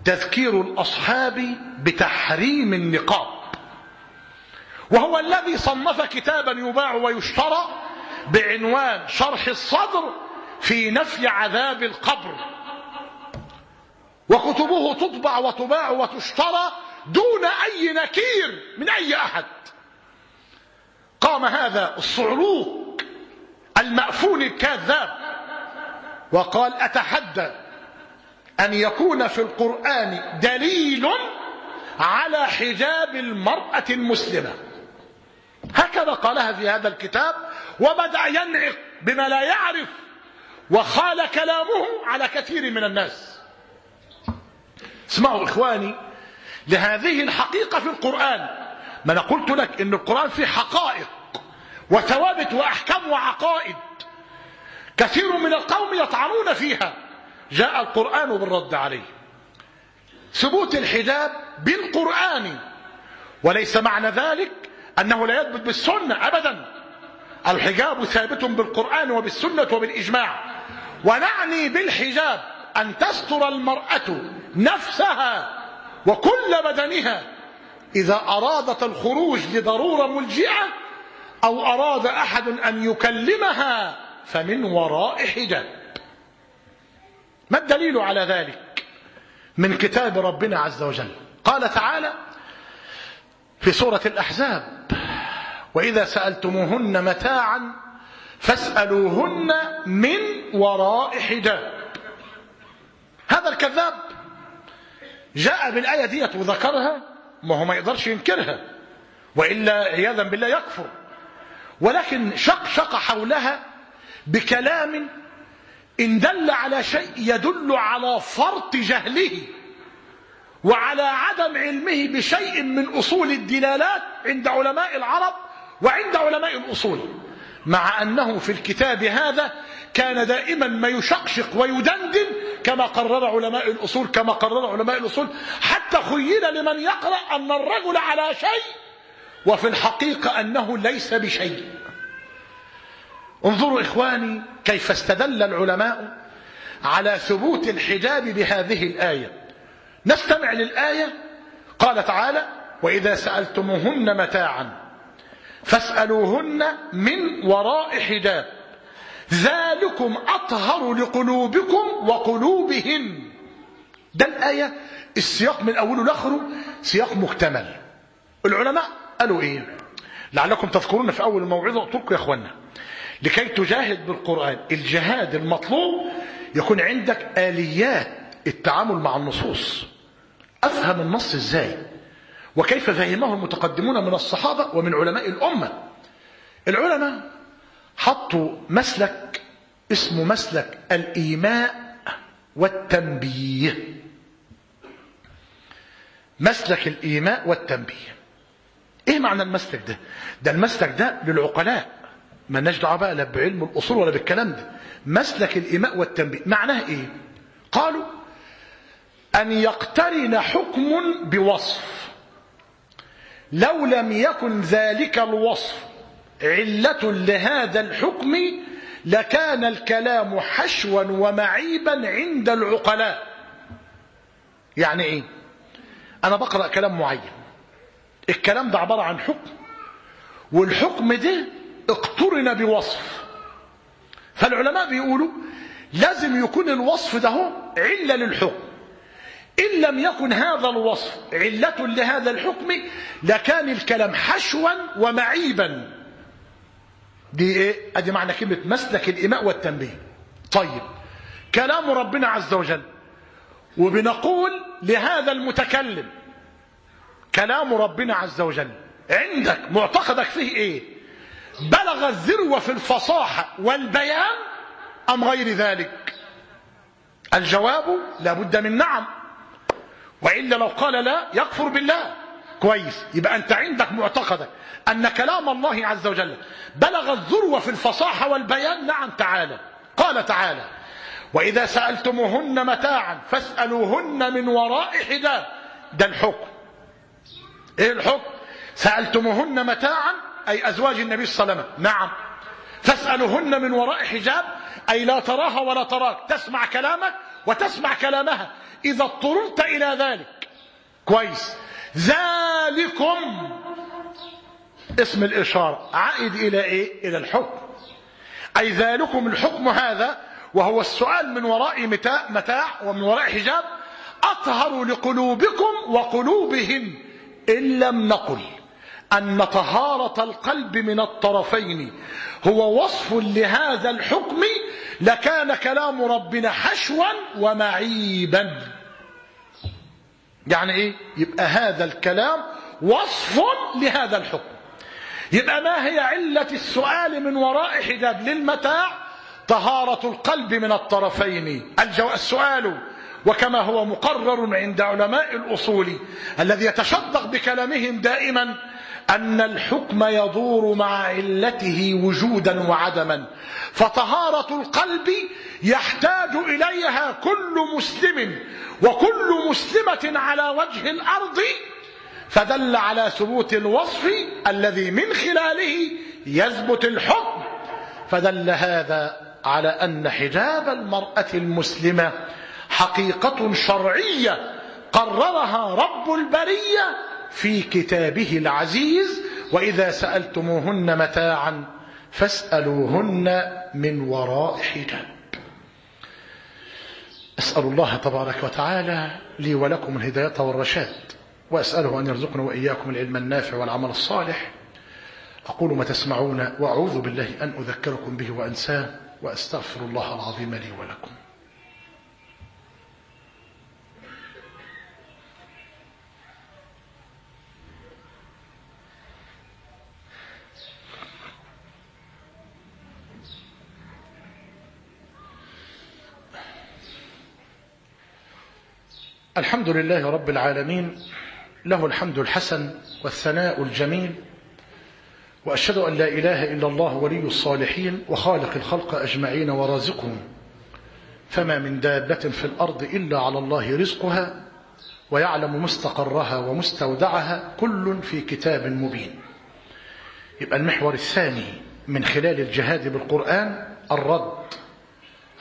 تذكير الأصحاب بتحريم النقاب. وهو الذي صنف كتابا يباع ويشترى بعنوان شرح الصدر في نفي عذاب القبر. وكتبه تطبع وتباع وتشترى دون أي نكير من أي أحد. قام هذا الصعلوك المأفون الكاذاب وقال أتحدى أن يكون في القرآن دليل على حجاب المرأة المسلمة. هكذا قالها في هذا الكتاب وبدأ ينعق بما لا يعرف وخال كلامه على كثير من الناس. اسمعوا إخواني لهذه الحقيقة في القرآن. ما أنا قلت لك إن القرآن فيه حقائق وثوابت وأحكام وعقائد. كثير من القوم يطعنون فيها. جاء القرآن بالرد عليه. ثبوت الحجاب بالقرآن. وليس معنى ذلك أنه لا يثبت بالسنة أبدا. الحجاب ثابت بالقرآن وبالسنة وبالإجماع. ونعني بالحجاب أن تستر المرأة نفسها وكل بدنها إذا أرادت الخروج لضرورة ملجئة أو أراد أحد أن يكلمها فمن وراء حجاب. ما الدليل على ذلك؟ من كتاب ربنا عز وجل. قال تعالى في سورة الأحزاب وإذا سألتموهن متاعا فاسألوهن من وراء حجاب. هذا الكذاب جاء بالآية ديت وذكرها ما هو ما يقدرش ينكرها. وإلا عياذا بالله يكفر. ولكن شقشق حولها بكلام إن دل على شيء يدل على فرط جهله وعلى عدم علمه بشيء من أصول الدلالات عند علماء العرب وعند علماء الأصول. مع أنه في الكتاب هذا كان دائما ما يشقشق ويدندن كما قرر علماء الأصول كما قرر علماء الأصول حتى خيل لمن يقرأ أن الرجل على شيء وفي الحقيقة أنه ليس بشيء. انظروا إخواني كيف استدل العلماء على ثبوت الحجاب بهذه الآية. نستمع للآية. قال تعالى وإذا سألتموهن متاعا فاسألوهن من وراء حجاب. ذلكم أطهر لقلوبكم وقلوبهن. ده الآية السياق من أوله لآخره سياق مكتمل. العلماء قالوا إيه؟ لعلكم تذكرون في أول الموعظة لكم يا أخوانا لكي تجاهد بالقرآن الجهاد المطلوب يكون عندك آليات التعامل مع النصوص. أفهم النص إزاي؟ وكيف فهمه المتقدمون من الصحابة ومن علماء الأمة. العلماء حطوا مسلك اسمه مسلك الإيماء والتنبيه. مسلك الإيماء والتنبيه. إيه معنى المسلك ده؟ ده المسلك ده للعقلاء. ما دعوة بقى لا بعلم الأصول ولا بالكلام ده. مسلك الإيماء والتنبيه. معناه إيه؟ قالوا أن يقترن حكم بوصف. لو لم يكن ذلك الوصف علة لهذا الحكم لكان الكلام حشوا ومعيبا عند العقلاء. يعني إيه؟ أنا بقرأ كلام معين. الكلام ده عبارة عن حكم والحكم ده اقترن بوصف. فالعلماء بيقولوا لازم يكون الوصف ده علة للحكم. إن لم يكن هذا الوصف علة لهذا الحكم لكان الكلام حشوا ومعيبا. دي إيه؟ أدي معنى كلمة مسلك الإماء والتنبيه. طيب كلام ربنا عز وجل وبنقول لهذا المتكلم كلام ربنا عز وجل عندك معتقدك فيه إيه؟ بلغ الذروة في الفصاحة والبيان أم غير ذلك؟ الجواب لابد من نعم. وإلا لو قال لا يكفر بالله. كويس. يبقى أنت عندك معتقدك أن كلام الله عز وجل بلغ الذروة في الفصاحة والبيان. نعم تعالى. قال تعالى وإذا سألتموهن متاعا فاسألوهن من وراء حجاب. ده الحكم. إيه الحكم؟ سألتموهن متاعا أي أزواج النبي صلى الله عليه وسلم. نعم. فاسألوهن من وراء حجاب أي لا تراها ولا تراك. تسمع كلامك وتسمع كلامها. إذا اضطررت إلى ذلك. كويس. ذلكم اسم الإشارة. عائد إلى إيه؟ إلى الحكم. أي ذلكم الحكم هذا وهو السؤال من وراء متاع, ومن وراء حجاب. أطهر لقلوبكم وقلوبهم إن لم نقل. أن طهارة القلب من الطرفين. هو وصف لهذا الحكم لكان كلام ربنا حشوا ومعيبا. يعني إيه؟ يبقى هذا الكلام وصف لهذا الحكم. يبقى ما هي علة السؤال من وراء حجاب للمتاع؟ طهارة القلب من الطرفين. السؤال وكما هو مقرر عند علماء الأصول الذي يتشدق بكلامهم دائما أن الحكم يدور مع علته وجودا وعدما فطهارة القلب يحتاج إليها كل مسلم وكل مسلمة على وجه الأرض فدل على ثبوت الوصف الذي من خلاله يثبت الحكم فدل هذا على أن حجاب المرأة المسلمة حقيقة شرعية قررها رب البرية في كتابه العزيز وإذا سألتموهن متاعا فاسألوهن من وراء حجاب. أسأل الله تبارك وتعالى لي ولكم الهداية والرشاد وأسأله أن يرزقنا وإياكم العلم النافع والعمل الصالح. أقول ما تسمعون وأعوذ بالله أن أذكركم به وأنساه وأستغفر الله العظيم لي ولكم. الحمد لله رب العالمين له الحمد الحسن والثناء الجميل وأشهد أن لا إله إلا الله ولي الصالحين وخالق الخلق أجمعين ورازقهم فما من دابة في الأرض إلا على الله رزقها ويعلم مستقرها ومستودعها كل في كتاب مبين. يبقى المحور الثاني من خلال الجهاد بالقرآن الرد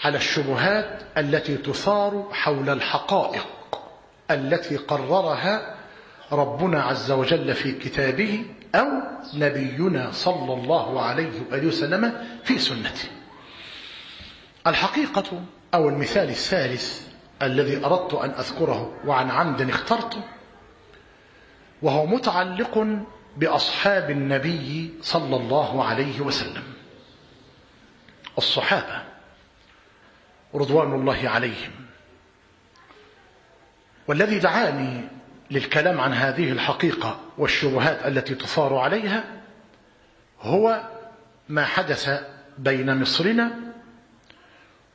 على الشبهات التي تثار حول الحقائق. التي قررها ربنا عز وجل في كتابه أو نبينا صلى الله عليه وآله وسلم في سنته. الحقيقة أو المثال الثالث الذي أردت أن أذكره وعن عمد اخترته وهو متعلق بأصحاب النبي صلى الله عليه وسلم الصحابة رضوان الله عليهم. والذي دعاني للكلام عن هذه الحقيقة والشبهات التي تثار عليها هو ما حدث بين مصرنا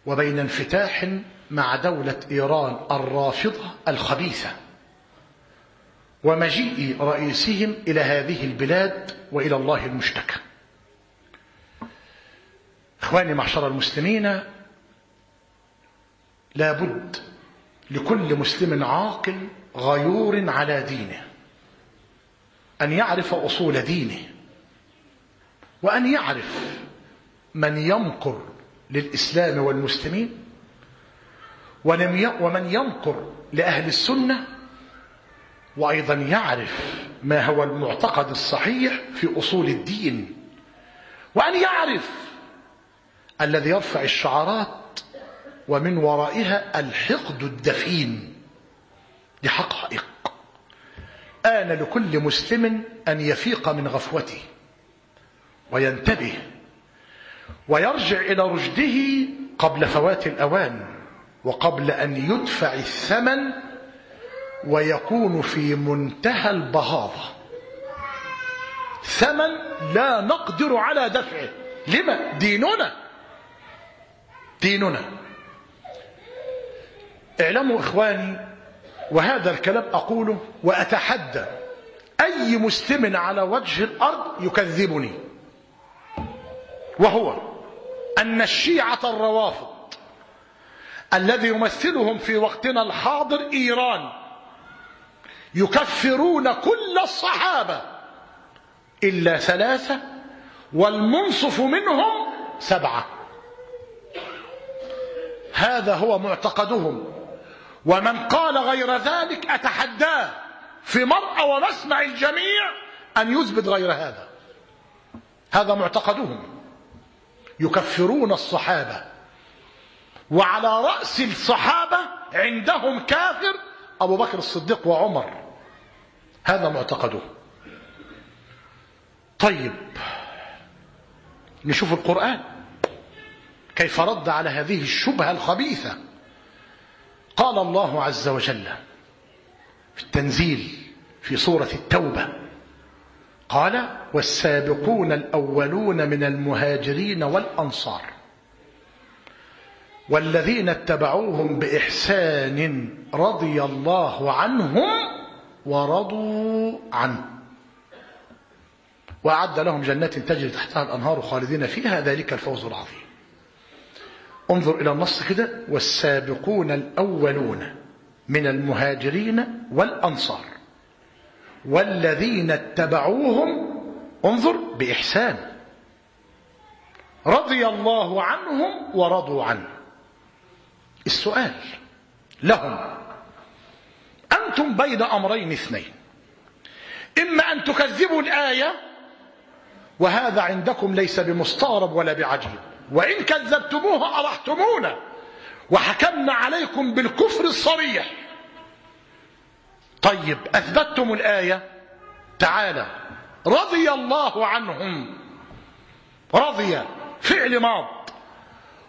وبين انفتاح مع دولة إيران الرافضة الخبيثة ومجيء رئيسهم إلى هذه البلاد وإلى الله المشتكى. إخواني معشر المسلمين لابد لكل مسلم عاقل غيور على دينه أن يعرف أصول دينه وأن يعرف من يمكر للإسلام والمسلمين ومن يمكر لأهل السنة وأيضا يعرف ما هو المعتقد الصحيح في أصول الدين وأن يعرف الذي يرفع الشعارات ومن ورائها الحقد الدفين دي حقائق آن لكل مسلم أن يفيق من غفوته وينتبه ويرجع إلى رشده قبل فوات الأوان وقبل أن يدفع الثمن ويكون في منتهى البهاضة. ثمن لا نقدر على دفعه. لما؟ ديننا. ديننا. اعلموا إخواني وهذا الكلام أقوله وأتحدى أي مسلم على وجه الأرض يكذبني؟ وهو أن الشيعة الروافض الذي يمثلهم في وقتنا الحاضر إيران يكفرون كل الصحابة إلا ثلاثة والمنصف منهم سبعة. هذا هو معتقدهم. ومن قال غير ذلك أتحداه في مرأى ومسمع الجميع أن يثبت غير هذا. هذا معتقدهم. يكفرون الصحابة. وعلى رأس الصحابة عندهم كافر أبو بكر الصديق وعمر. هذا معتقده طيب نشوف القرآن. كيف رد على هذه الشبهة الخبيثة. قال الله عز وجل في التنزيل في سورة التوبة قال والسابقون الأولون من المهاجرين والأنصار والذين اتبعوهم بإحسان رضي الله عنهم ورضوا عنه. وأعد لهم جنات تجري تحتها الأنهار خالدين فيها ذلك الفوز العظيم. انظر إلى النص كده. والسابقون الأولون من المهاجرين والأنصار. والذين اتبعوهم انظر بإحسان. رضي الله عنهم ورضوا عنه. السؤال لهم. أنتم بين أمرين اثنين. إما أن تكذبوا الآية وهذا عندكم ليس بمستغرب ولا بعجيب. وإن كذبتموها أرحتمونا. وحكمنا عليكم بالكفر الصريح. طيب أثبتتم الآية؟ تعالى. رضي الله عنهم. رضي. فعل ماض.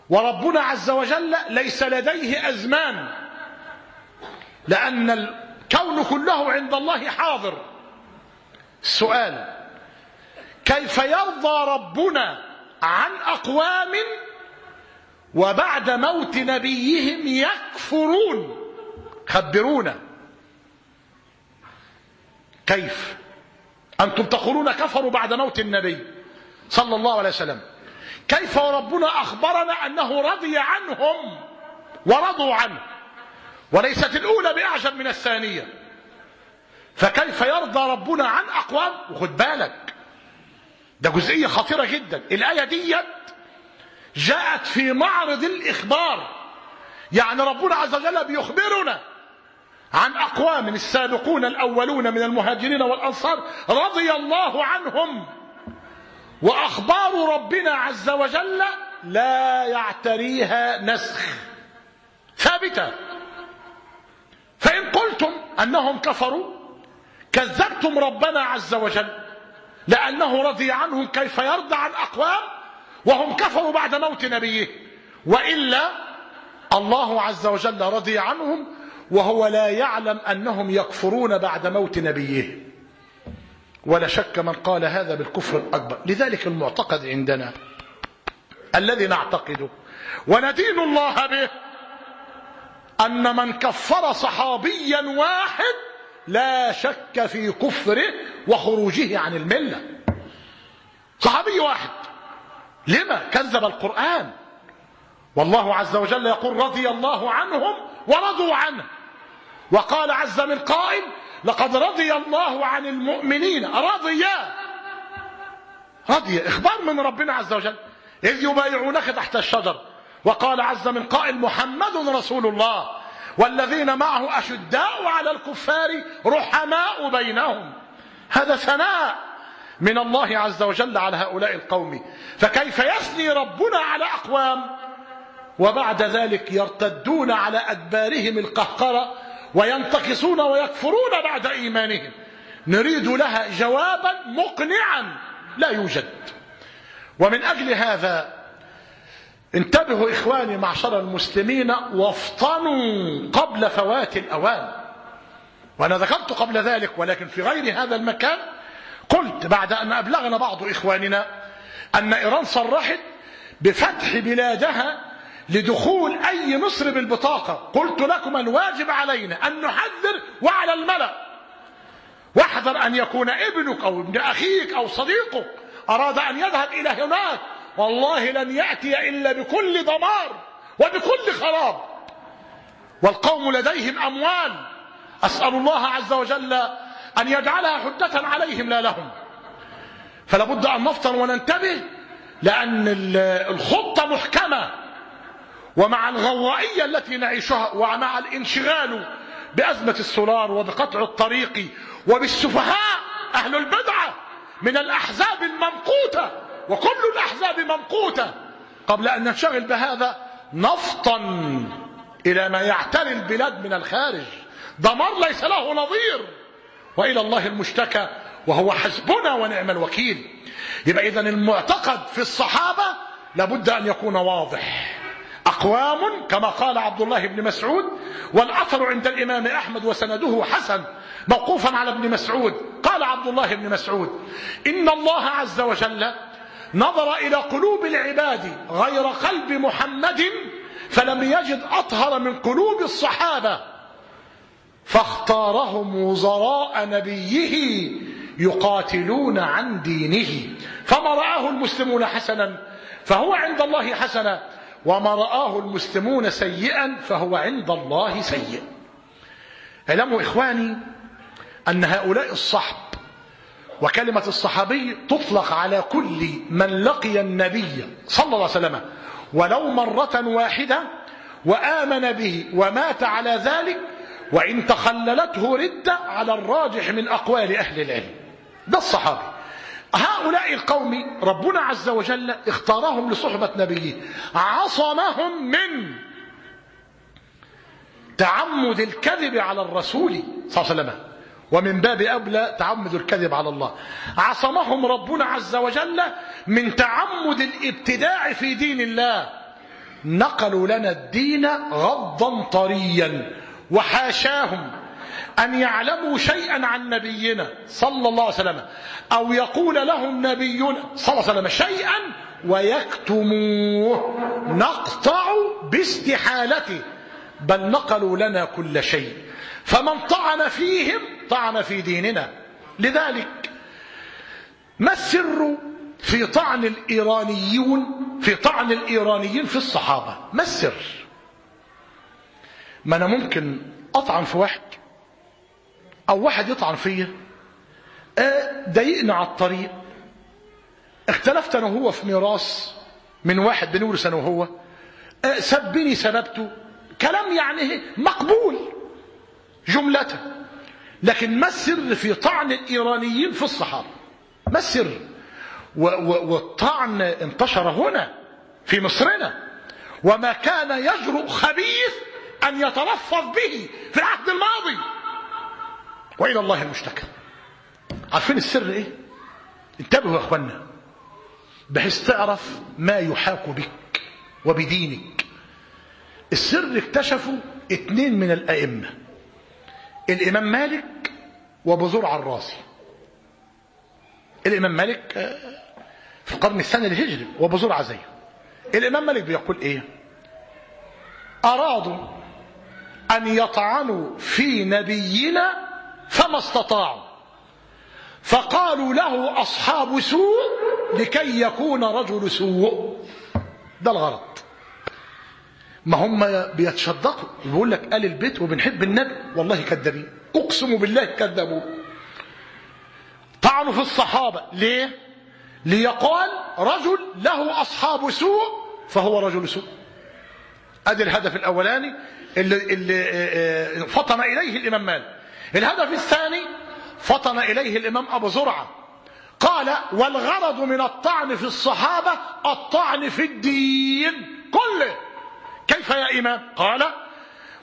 وربنا عز وجل ليس لديه أزمان. لأن الكون كله عند الله حاضر. السؤال كيف يرضى ربنا عن أقوام وبعد موت نبيهم يكفرون. خبرونا. كيف؟ أنتم تقولون كفروا بعد موت النبي صلى الله عليه وسلم. كيف وربنا أخبرنا أنه رضي عنهم ورضوا عنه؟ وليست الأولى بأعجب من الثانية. فكيف يرضى ربنا عن أقوام؟ وخد بالك. ده جزئية خطيرة جدا. الآية ديت جاءت في معرض الإخبار. يعني ربنا عز وجل بيخبرنا عن أقوام السابقون الأولون من المهاجرين والأنصار رضي الله عنهم. وأخبار ربنا عز وجل لا يعتريها نسخ. ثابتة. فإن قلتم أنهم كفروا كذبتم ربنا عز وجل. لأنه رضي عنهم كيف يرضى عن أقوام وهم كفروا بعد موت نبيه. وإلا الله عز وجل رضي عنهم وهو لا يعلم أنهم يكفرون بعد موت نبيه. ولا شك من قال هذا بالكفر الأكبر. لذلك المعتقد عندنا الذي نعتقده وندين الله به أن من كفر صحابيا واحد لا شك في كفره وخروجه عن الملة. صحابي واحد. لما كذب القرآن؟ والله عز وجل يقول رضي الله عنهم ورضوا عنه. وقال عز من قائل لقد رضي الله عن المؤمنين رضي. رضي. إخبار من ربنا عز وجل. إذ يبايعونك تحت الشجر. وقال عز من قائل محمد رسول الله والذين معه أشداء على الكفار رحماء بينهم. هذا ثناء من الله عز وجل على هؤلاء القوم. فكيف يثني ربنا على أقوام وبعد ذلك يرتدون على أدبارهم القهقرة وينتكسون ويكفرون بعد إيمانهم؟ نريد لها جوابا مقنعا لا يوجد. ومن أجل هذا انتبهوا إخواني معشر المسلمين وافطنوا قبل فوات الأوان. وأنا ذكرت قبل ذلك ولكن في غير هذا المكان قلت بعد أن أبلغنا بعض إخواننا أن إيران صرحت بفتح بلادها لدخول أي مصر بالبطاقة. قلت لكم الواجب علينا أن نحذر وعلى الملأ. واحذر أن يكون ابنك أو ابن أخيك أو صديقك أراد أن يذهب إلى هناك والله لن يأتي إلا بكل دمار وبكل خراب. والقوم لديهم أموال. أسأل الله عز وجل أن يجعلها حجة عليهم لا لهم. فلا بد أن نفطن وننتبه لأن الخطة محكمة. ومع الغوائية التي نعيشها ومع الانشغال بأزمة السولار وبقطع الطريق وبالسفهاء أهل البدعة من الأحزاب الممقوتة وكل الأحزاب ممقوتة قبل أن ننشغل بهذا نفطا إلى ما يعتري البلاد من الخارج. دمار ليس له نظير. وإلى الله المشتكى وهو حسبنا ونعم الوكيل. يبقى إذن المعتقد في الصحابة لابد أن يكون واضح. أقوام كما قال عبد الله بن مسعود والأثر عند الإمام أحمد وسنده حسن موقوفا على ابن مسعود. قال عبد الله بن مسعود إن الله عز وجل نظر إلى قلوب العباد غير قلب محمد فلم يجد أطهر من قلوب الصحابة. فاختارهم وزراء نبيه يقاتلون عن دينه. فما رآه المسلمون حسنا فهو عند الله حسنا. وما رآه المسلمون سيئا فهو عند الله سيء. اعلموا إخواني أن هؤلاء الصحب وكلمة الصحابي تطلق على كل من لقي النبي صلى الله عليه وسلم. ولو مرة واحدة وآمن به ومات على ذلك وإن تخللته ردة على الراجح من أقوال أهل العلم. ده الصحابي. هؤلاء القوم ربنا عز وجل اختارهم لصحبة نبيه عصمهم من تعمد الكذب على الرسول صلى الله عليه وسلم. ومن باب أبلى تعمد الكذب على الله. عصمهم ربنا عز وجل من تعمد الابتداع في دين الله. نقلوا لنا الدين غضا طريا وحاشاهم أن يعلموا شيئا عن نبينا صلى الله عليه وسلم أو يقول لهم نبينا صلى الله عليه وسلم شيئا ويكتموه. نقطع باستحالته. بل نقلوا لنا كل شيء. فمن طعن فيهم طعن في ديننا. لذلك ما السر في طعن الإيرانيون في طعن الإيرانيين في الصحابة؟ ما السر؟ ما أنا ممكن أطعن في واحد أو واحد يطعن فيا. ضايقنا على الطريق. اختلفت أنا وهو في ميراث من واحد بنورس أنا وهو. أه، سبني سببته. كلام يعني مقبول. جملة. لكن ما السر في طعن الإيرانيين في الصحابة ما السر؟ والطعن انتشر هنا في مصرنا. وما كان يجرؤ خبيث أن يتلفظ به في العهد الماضي. وإلى الله المشتكى. عارفين السر إيه؟ انتبهوا يا أخوانا بحيث تعرف ما يحاك بك وبدينك. السر اكتشفوا اتنين من الأئمة. الإمام مالك وابو زرع الراسي الإمام مالك آه، في القرن الثاني الهجري وابو زرع زيه الإمام مالك بيقول إيه؟ أرادوا أن يطعنوا في نبينا فما استطاعوا. فقالوا له أصحاب سوء لكي يكون رجل سوء. ده الغرض ما هم بيتشدقوا بيقول لك قال البيت وبنحب النبي والله كذابين. أقسم بالله كذبوا طعنوا في الصحابة. ليه؟ ليقال رجل له أصحاب سوء فهو رجل سوء. أدي الهدف الأولاني اللي, اللي آه، آه، فطن إليه الإمام مالك. الهدف الثاني فطن إليه الإمام أبو زرعة. قال والغرض من الطعن في الصحابة الطعن في الدين كله. كيف يا إمام؟ قال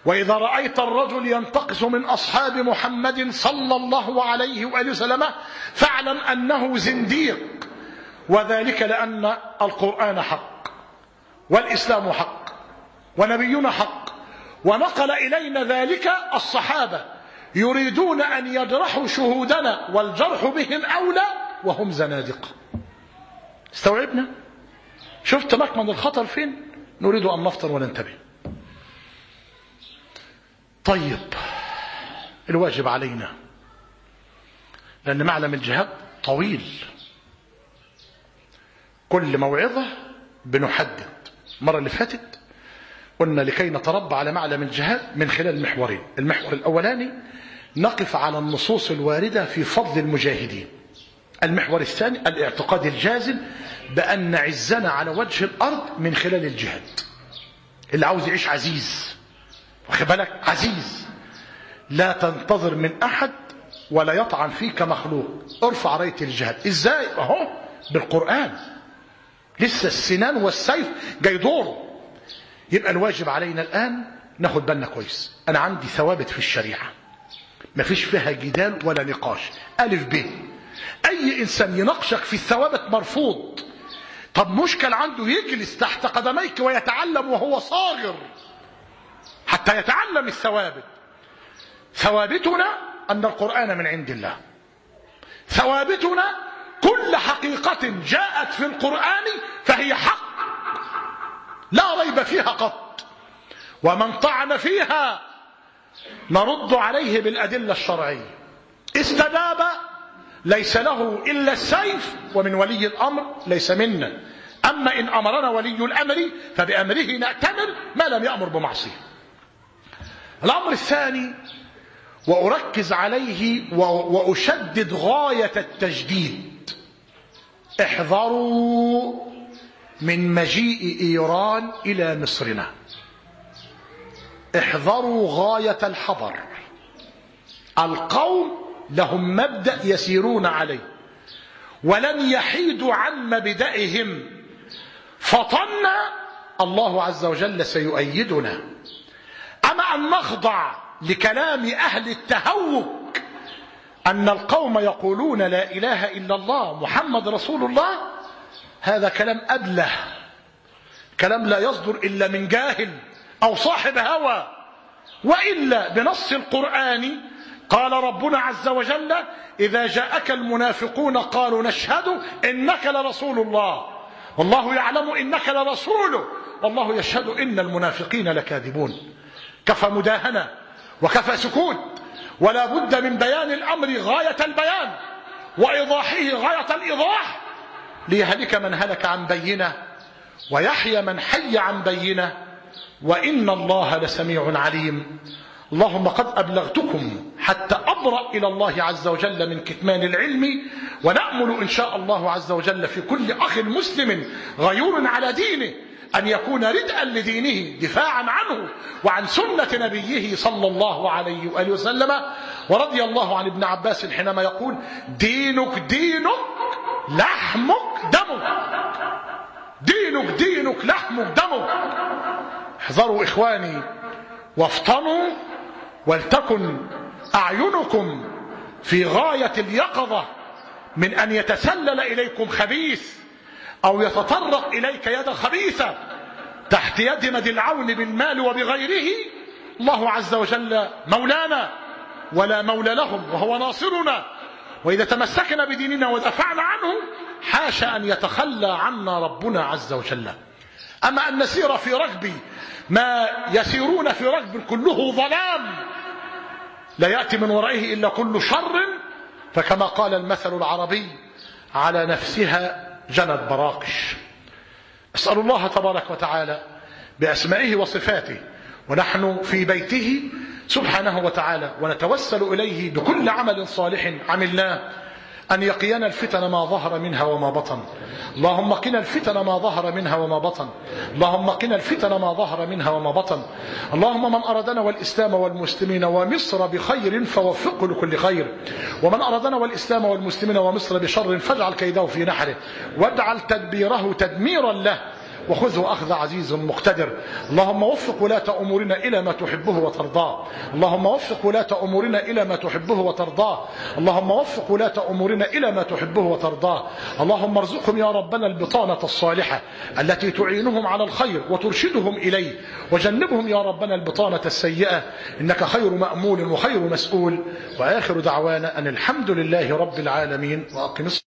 وإذا رأيت الرجل ينتقص من أصحاب محمد صلى الله عليه وآله وسلم فاعلم أنه زنديق وذلك لأن القرآن حق والإسلام حق ونبينا حق ونقل إلينا ذلك الصحابة يريدون أن يجرحوا شهودنا والجرح بهم أولى وهم زنادقة. استوعبنا؟ شفت مكمن الخطر فين؟ نريد أن نفطر وننتبه. طيب الواجب علينا لأن معلم الجهاد طويل. كل موعظة بنحدد. المرة اللي فاتت قلنا لكي نتربى على معلم الجهاد من خلال محورين. المحور الأولاني نقف على النصوص الواردة في فضل المجاهدين. المحور الثاني الاعتقاد الجازم بأن عزنا على وجه الأرض من خلال الجهاد. اللي عاوز يعيش عزيز. واخد بالك؟ عزيز. لا تنتظر من أحد ولا يطعن فيك مخلوق. ارفع راية الجهاد. إزاي؟ أهو بالقرآن. لسه السنان والسيف جاي دوره يبقى الواجب علينا الآن ناخد بالنا كويس. أنا عندي ثوابت في الشريعة. مفيش فيها جدال ولا نقاش. ألف ب. أي إنسان يناقشك في الثوابت مرفوض. طب مشكل عنده يجلس تحت قدميك ويتعلم وهو صاغر حتى يتعلم الثوابت. ثوابتنا أن القرآن من عند الله. ثوابتنا كل حقيقة جاءت في القرآن فهي حق. لا ريب فيها قط. ومن طعن فيها نرد عليه بالأدلة الشرعية. استداب ليس له إلا السيف ومن ولي الأمر ليس منا. أما إن أمرنا ولي الأمر فبأمره نأتمر ما لم يأمر بمعصية. الأمر الثاني وأركز عليه وأشدد غاية التجديد. احذروا من مجيء إيران إلى مصرنا. احذروا غاية الحذر القوم لهم مبدأ يسيرون عليه. ولن يحيدوا عن مبدئهم. فطنا الله عز وجل سيؤيدنا. أما أن نخضع لكلام أهل التهوك أن القوم يقولون لا إله إلا الله محمد رسول الله هذا كلام أبله كلام لا يصدر إلا من جاهل أو صاحب هوى. وإلا بنص القرآن قال ربنا عز وجل إذا جاءك المنافقون قالوا نشهد إنك لرسول الله. والله يعلم إنك لرسوله والله يشهد إن المنافقين لكاذبون. كفى مداهنة وكفى سكوت. ولا بد من بيان الأمر غاية البيان وإيضاحه غاية الإيضاح. ليهلك من هلك عن بينة ويحيى من حي عن بينة. وإن الله لسميع عليم. اللهم قد أبلغتكم حتى أبرأ إلى الله عز وجل من كتمان العلم ونأمل إن شاء الله عز وجل في كل أخ مسلم غيور على دينه أن يكون ردءا لدينه دفاعا عنه وعن سنة نبيه صلى الله عليه وآله وسلم. ورضي الله عن ابن عباس حينما يقول دينك دينك لحمك دمك دينك دينك لحمك دمك احذروا إخواني وافطنوا ولتكن أعينكم في غاية اليقظة من أن يتسلل إليكم خبيث أو يتطرق إليك يد خبيثة تحت يد مد العون بالمال وبغيره. الله عز وجل مولانا ولا مولى لهم وهو ناصرنا. وإذا تمسكنا بديننا ودفعنا عنه حاش أن يتخلى عنا ربنا عز وجل. أما أن نسير في ركب ما يسيرون في ركب كله ظلام. لا يأتي من ورائه إلا كل شر. فكما قال المثل العربي على نفسها جنت براقش. أسأل الله تبارك وتعالى بأسمائه وصفاته. ونحن في بيته سبحانه وتعالى ونتوسل إليه بكل عمل صالح عملناه. أن يقينا الفتن ما ظهر منها وما بطن. اللهم قنا الفتن ما ظهر منها وما بطن. اللهم قنا الفتن ما ظهر منها وما بطن. اللهم من أرادنا والإسلام والمسلمين ومصر بخير فوفقه لكل خير. ومن أرادنا والإسلام والمسلمين ومصر بشر فاجعل كيده في نحره. واجعل تدبيره تدميرا له. وخذه أخذ عزيز مقتدر. اللهم وفق ولاة أمورنا إلى ما تحبه وترضاه. اللهم وفق ولاة أمورنا إلى ما تحبه وترضاه. اللهم وفق ولاة أمورنا إلى ما تحبه وترضاه. اللهم ارزقهم يا ربنا البطانة الصالحة التي تعينهم على الخير وترشدهم إليه. وجنبهم يا ربنا البطانة السيئة. إنك خير مأمول وخير مسؤول. وآخر دعوانا أن الحمد لله رب العالمين. وأقم